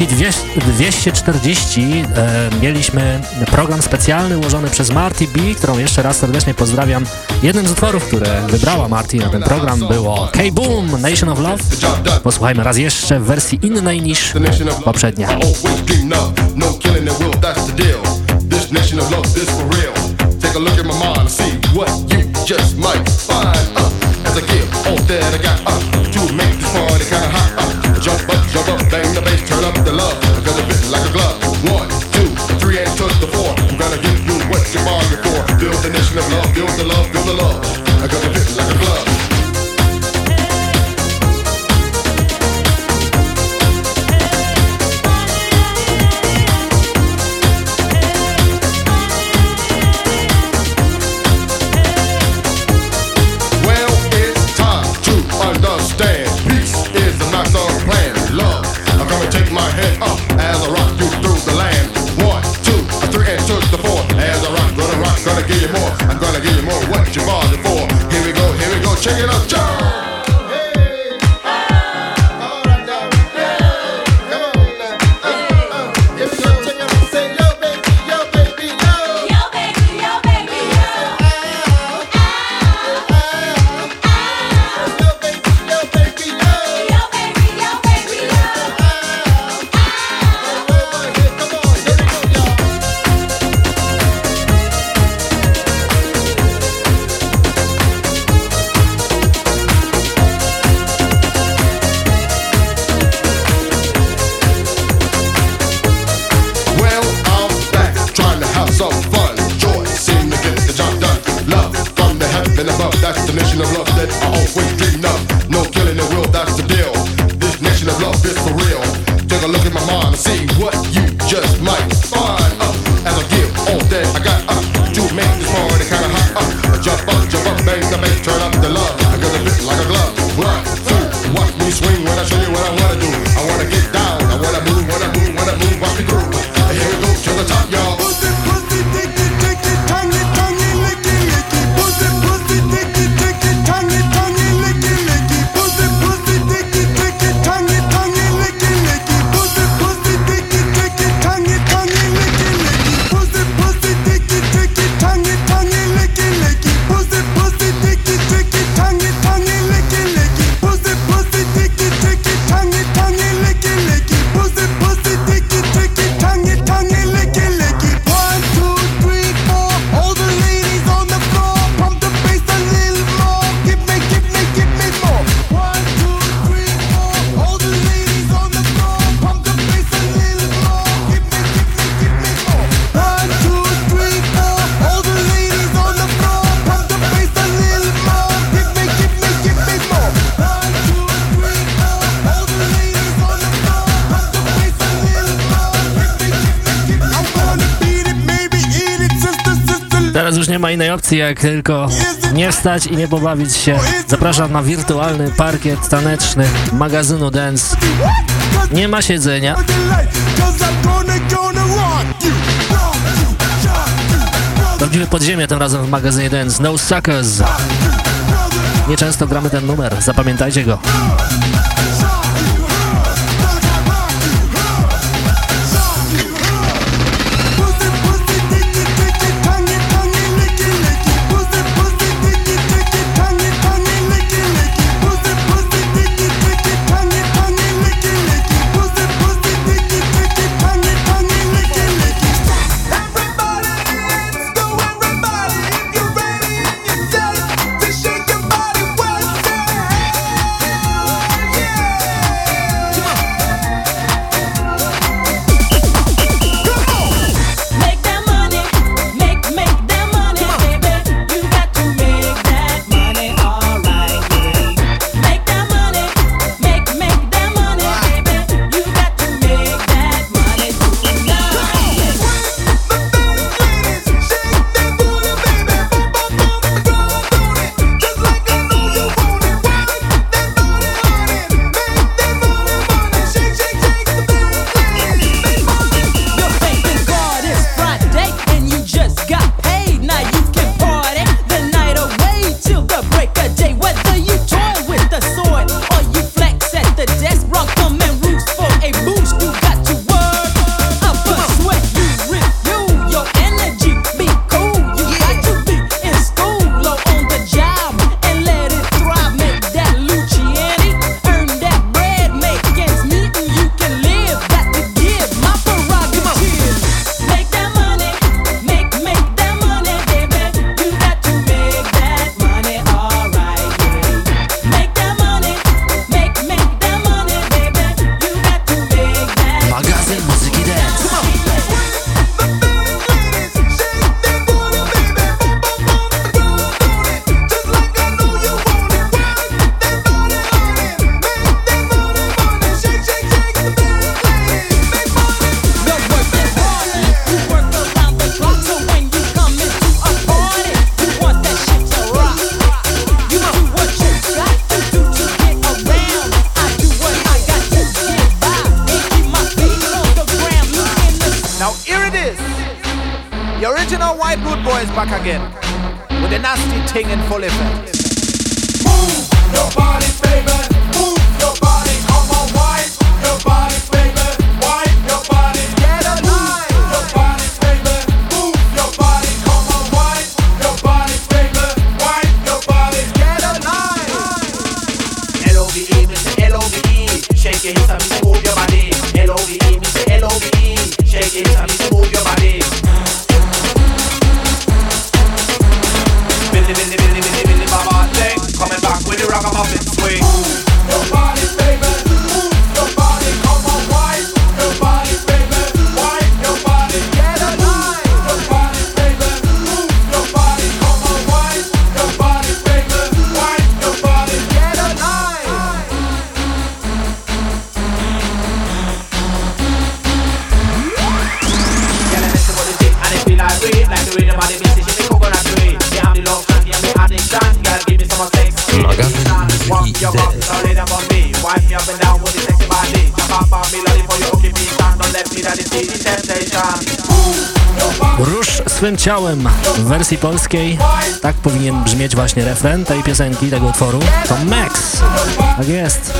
[SPEAKER 11] audycji 240 e, mieliśmy program specjalny ułożony przez Marty B, którą jeszcze raz serdecznie pozdrawiam. Jednym z utworów, które wybrała Marty na ten program było K-Boom, Nation of Love. Posłuchajmy raz jeszcze w wersji innej niż poprzednia.
[SPEAKER 13] Take a look at my mind and see what you just might find love, feel the love, feel the love. I got the
[SPEAKER 5] jak tylko nie wstać i nie pobawić się. Zapraszam na wirtualny parkiet taneczny magazynu Dance. Nie ma siedzenia. Prawdziwe podziemie tym razem w magazynie Dance. No Suckers. Nieczęsto gramy ten numer, zapamiętajcie go. w wersji polskiej. Tak powinien brzmieć właśnie refren tej piosenki, tego utworu. To Max. Tak jest.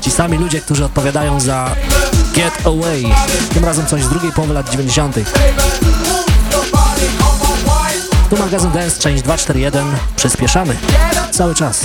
[SPEAKER 5] Ci sami ludzie, którzy odpowiadają za Get Away. Tym razem coś z drugiej połowy lat 90. Tu magazyn Dance, część 241. Przyspieszamy. Cały czas.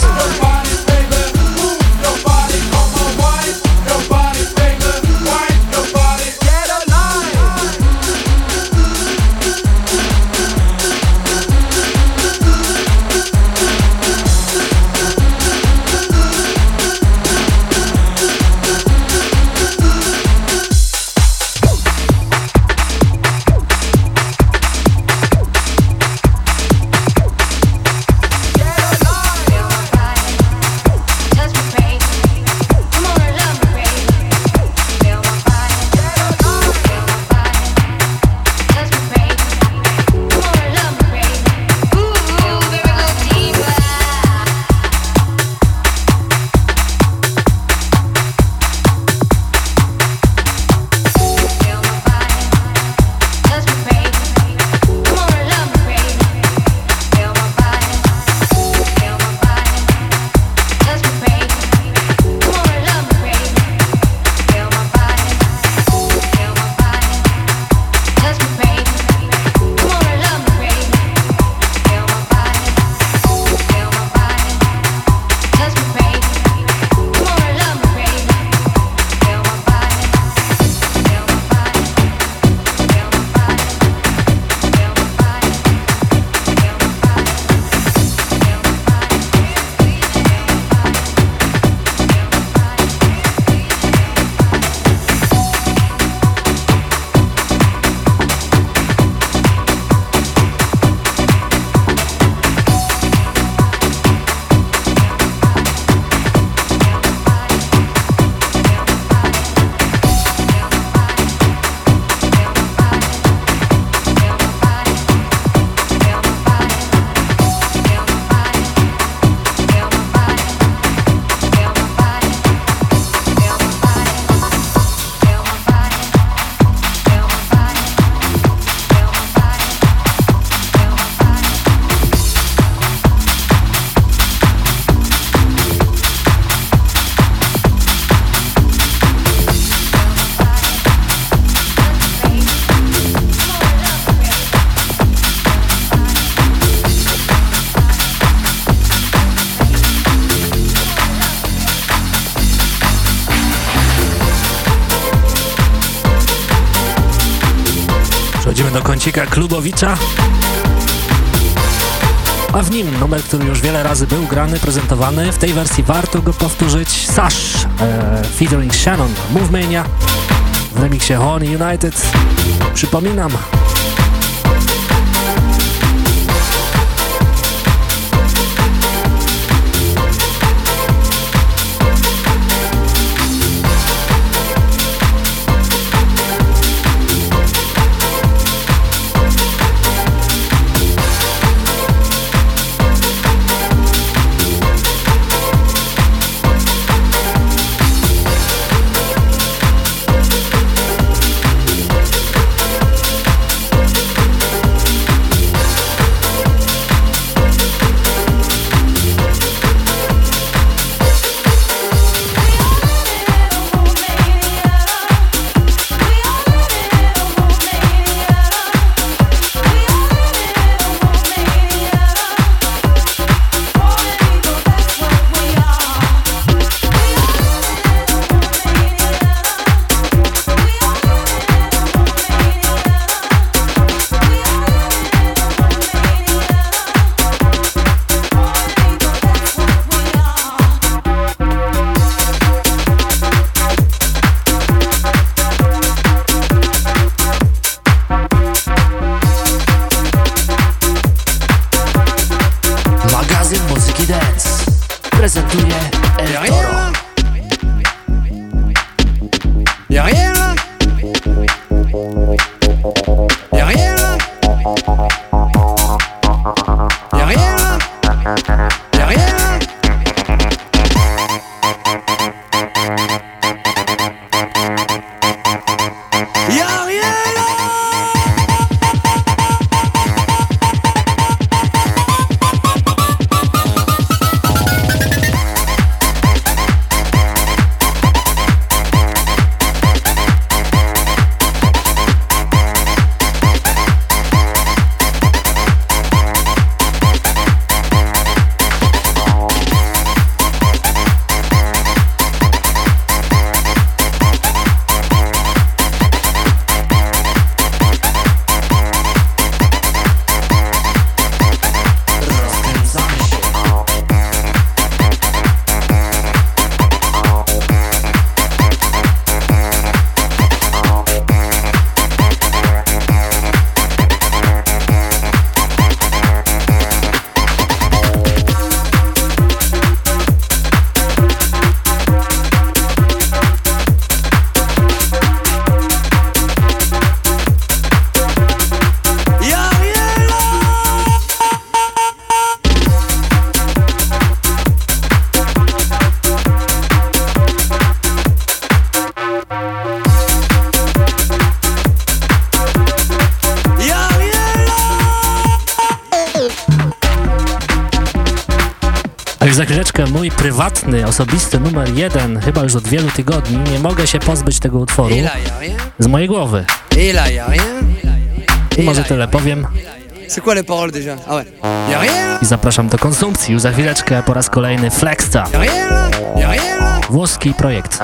[SPEAKER 5] Klubowicza. A w nim numer, który już wiele razy był grany, prezentowany. W tej wersji warto go powtórzyć. Sash, e, featuring Shannon, Movemania w remiksie Horn United. Przypominam,
[SPEAKER 1] prywatny, osobisty numer jeden, chyba już od wielu tygodni, nie mogę się pozbyć tego utworu. Z mojej głowy. I może tyle powiem. I zapraszam do konsumpcji. Już za chwileczkę po raz kolejny Flexta. Włoski projekt.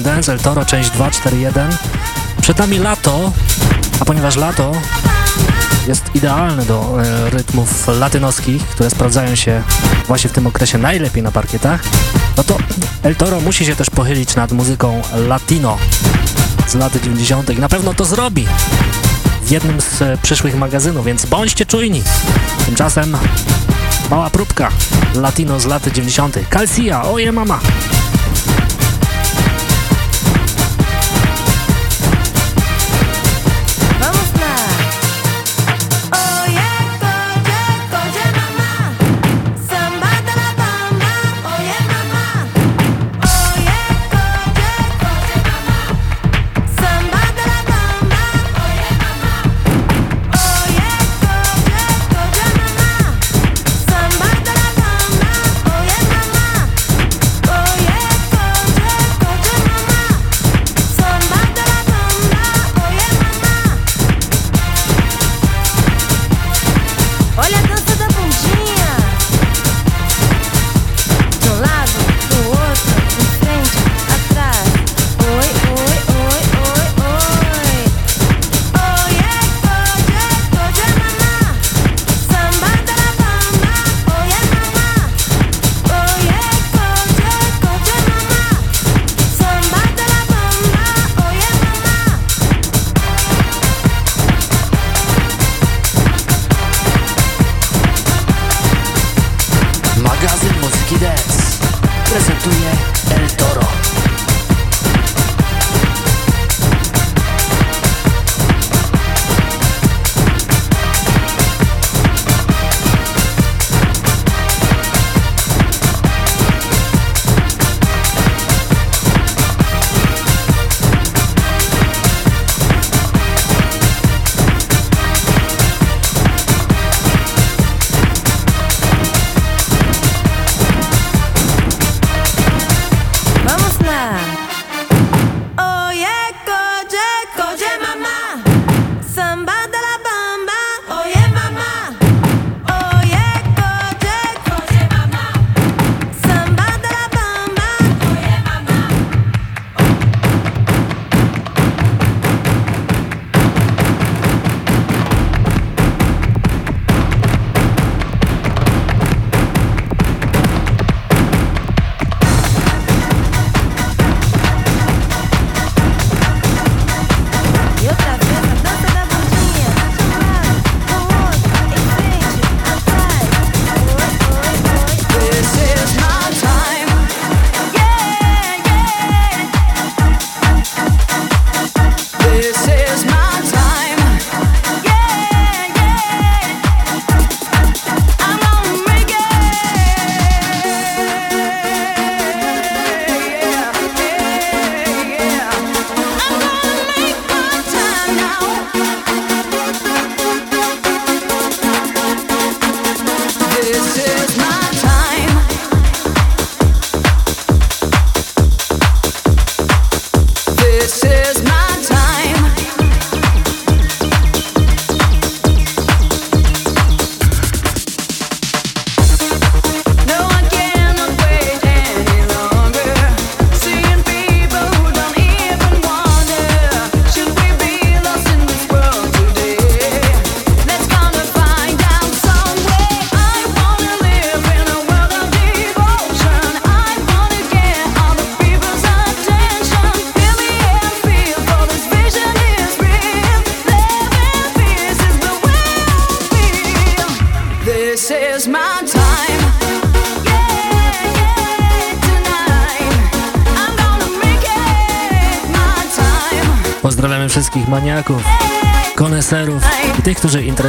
[SPEAKER 5] One Dance, El Toro, część 241. Przed nami lato, a ponieważ lato jest idealne do e, rytmów latynoskich, które sprawdzają się właśnie w tym okresie najlepiej na parkietach, no to El Toro musi się też pochylić nad muzyką latino z lat 90. i na pewno to zrobi w jednym z e, przyszłych magazynów, więc bądźcie czujni. Tymczasem mała próbka latino z lat 90. Calcia, oje mama!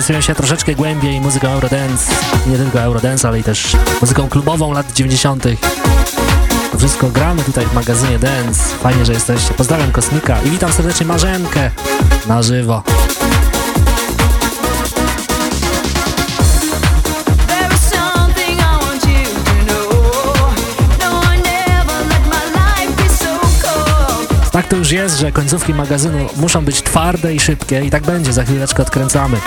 [SPEAKER 5] interesują się troszeczkę głębiej muzyką Eurodance, nie tylko Eurodance, ale i też muzyką klubową lat 90. To wszystko gramy tutaj w magazynie Dance. Fajnie, że jesteście. Pozdrawiam Kosmika i witam serdecznie Marzenkę na żywo. tak to już jest, że końcówki magazynu muszą być twarde i szybkie i tak będzie, za chwileczkę odkręcamy.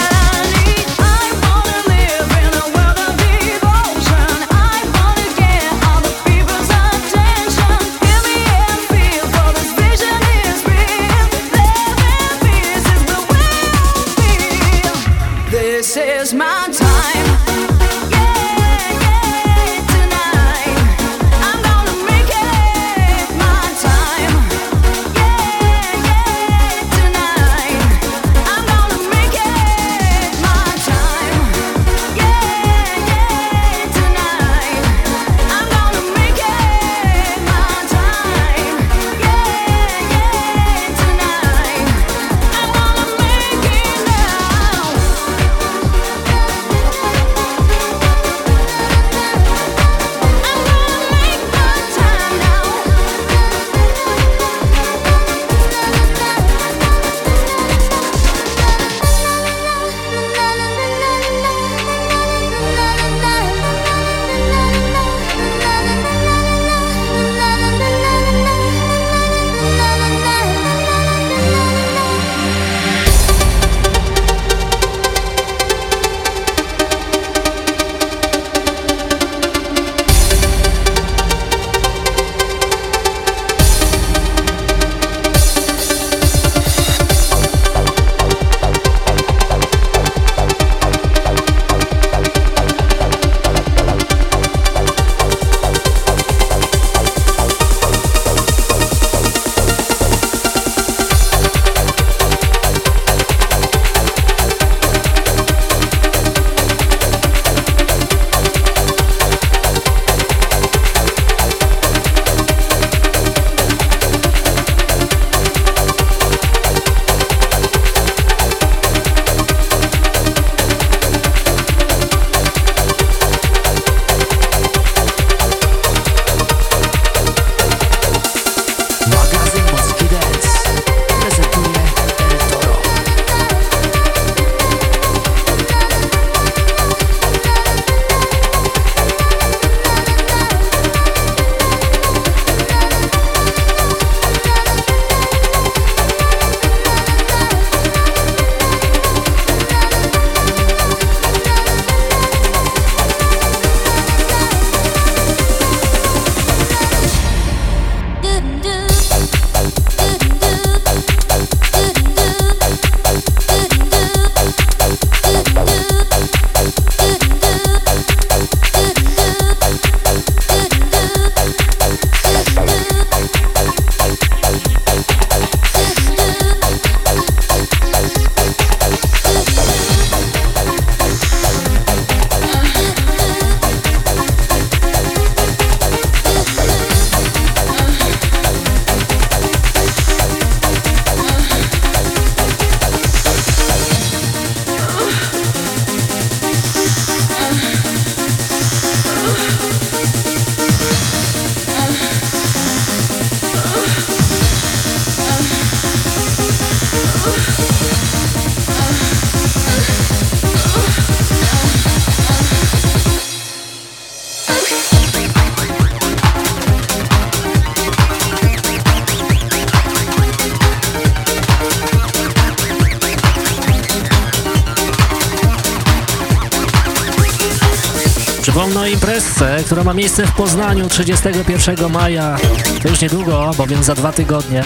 [SPEAKER 1] Imprezce, która ma miejsce w Poznaniu 31 maja. To już niedługo, bowiem za dwa tygodnie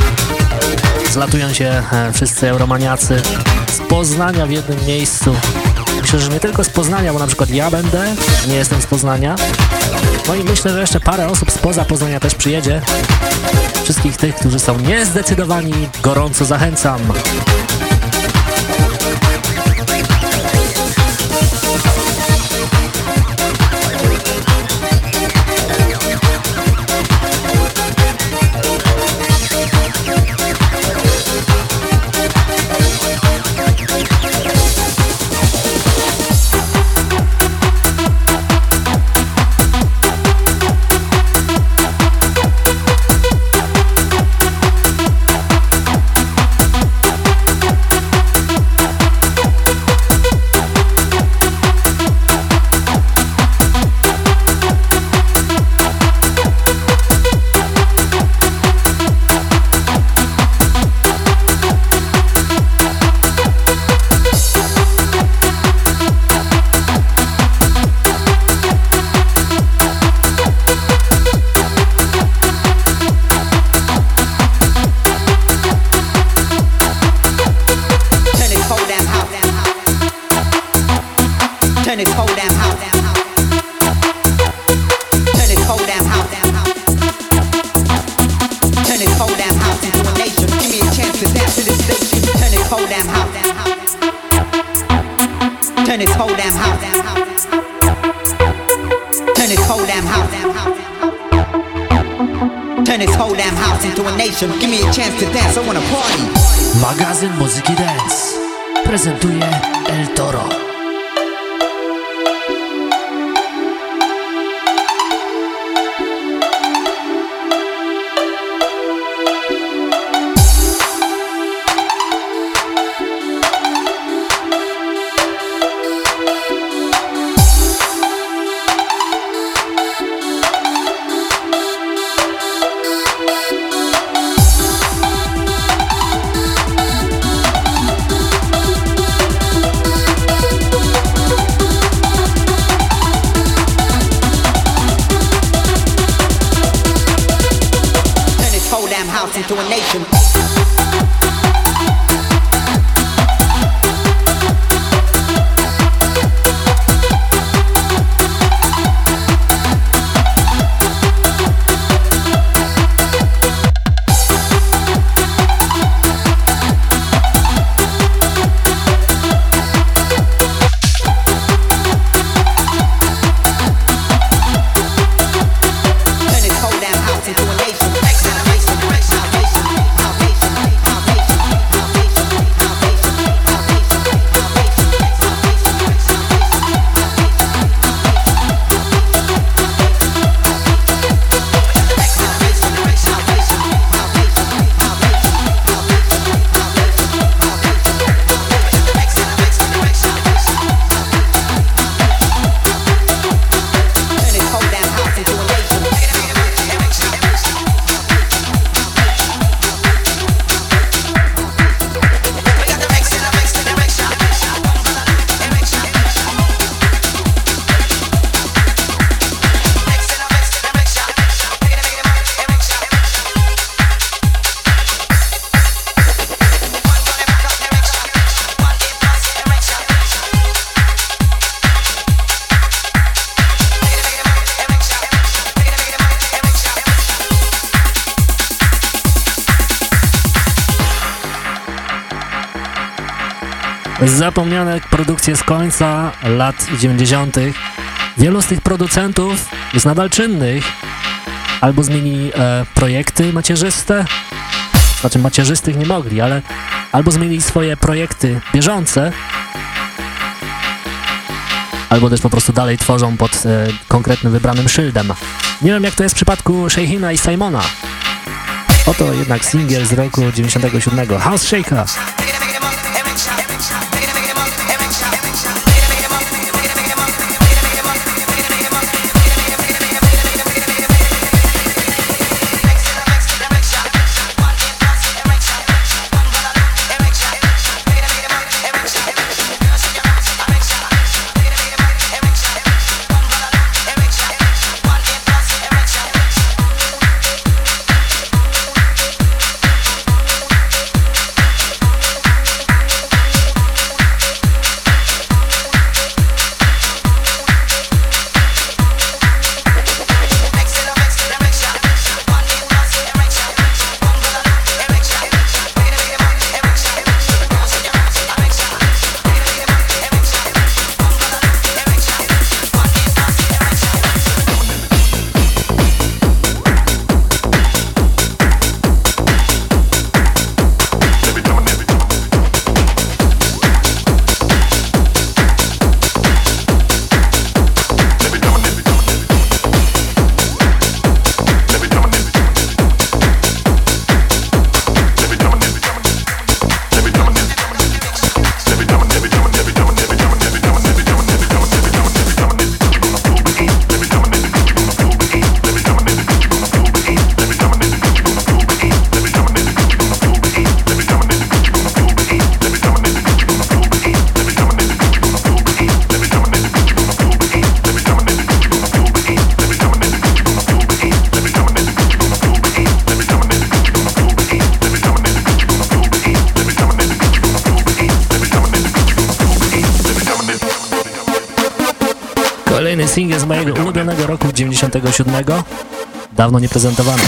[SPEAKER 1] zlatują się e, wszyscy euromaniacy z Poznania w jednym miejscu. Myślę, że nie tylko z Poznania, bo na przykład ja będę, nie jestem z Poznania. No i myślę, że jeszcze parę osób spoza Poznania też przyjedzie. Wszystkich tych, którzy są niezdecydowani, gorąco zachęcam. Produkcje z końca lat 90. Wielu z tych producentów jest nadal czynnych. Albo zmienili e, projekty macierzyste, znaczy macierzystych nie mogli, ale albo zmienili swoje projekty bieżące, albo też po prostu dalej tworzą pod e, konkretnym wybranym szyldem. Nie wiem jak to jest w przypadku Shehina i Simona. Oto jednak singiel z roku 97, House Shaker.
[SPEAKER 14] 97. Dawno nie prezentowany.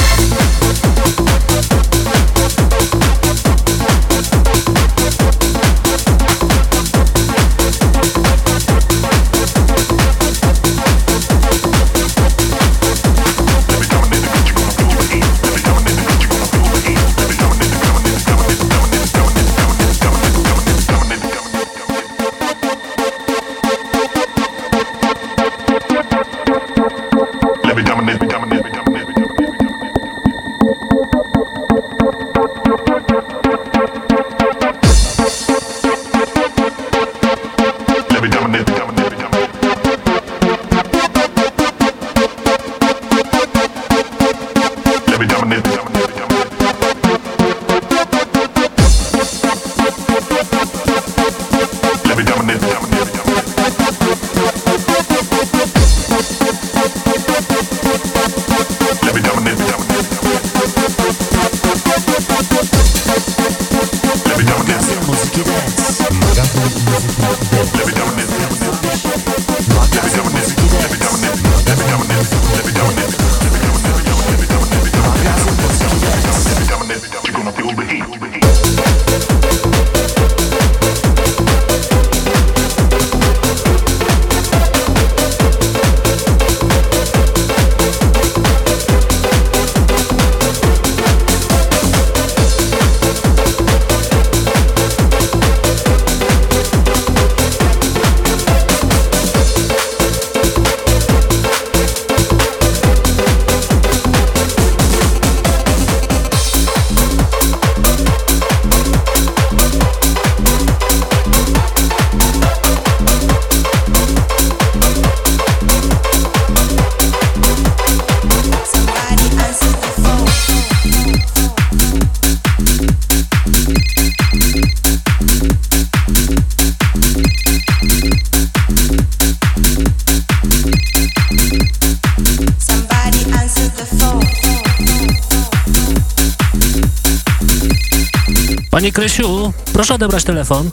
[SPEAKER 14] odebrać telefon.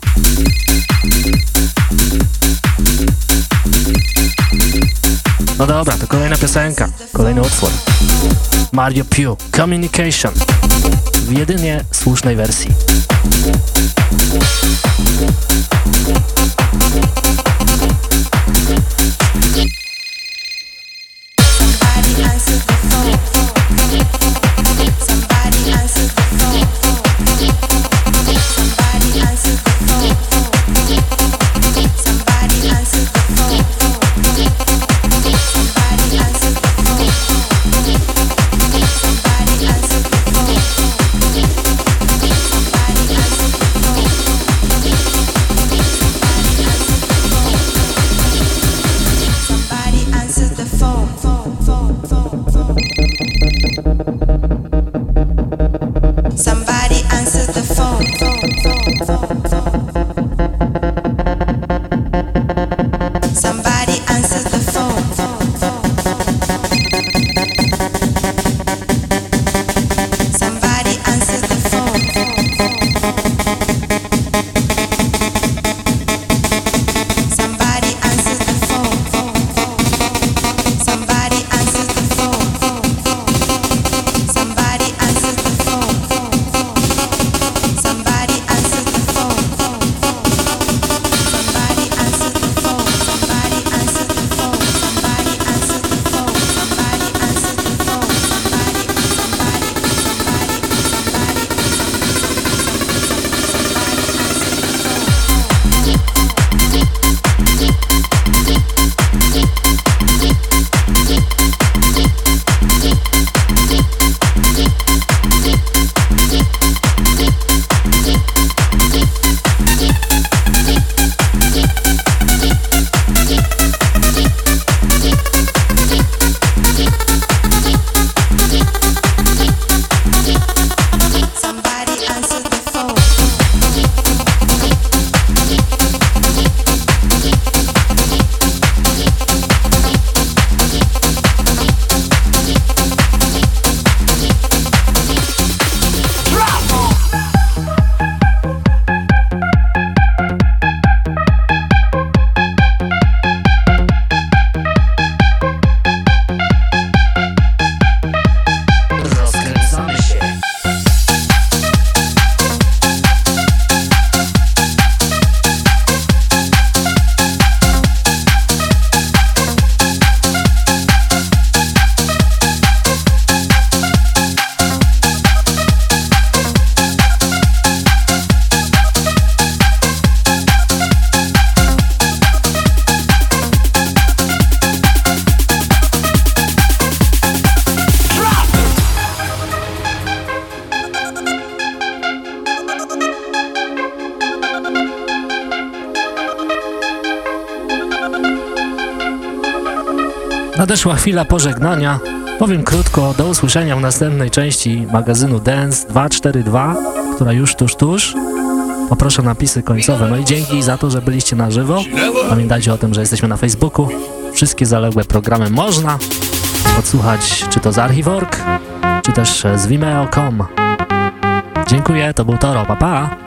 [SPEAKER 14] No dobra, to kolejna piosenka, kolejny utwór. Mario Pugh, Communication, w jedynie słusznej wersji.
[SPEAKER 1] Nadeszła chwila pożegnania. Powiem krótko, do usłyszenia w następnej części magazynu Dance 242, która już tuż, tuż. Poproszę napisy końcowe. No i dzięki za to, że byliście na żywo. Pamiętajcie o tym, że jesteśmy na Facebooku. Wszystkie zaległe programy można odsłuchać, czy to z Archivork, czy też z Vimeo.com. Dziękuję, to był Toro, pa pa!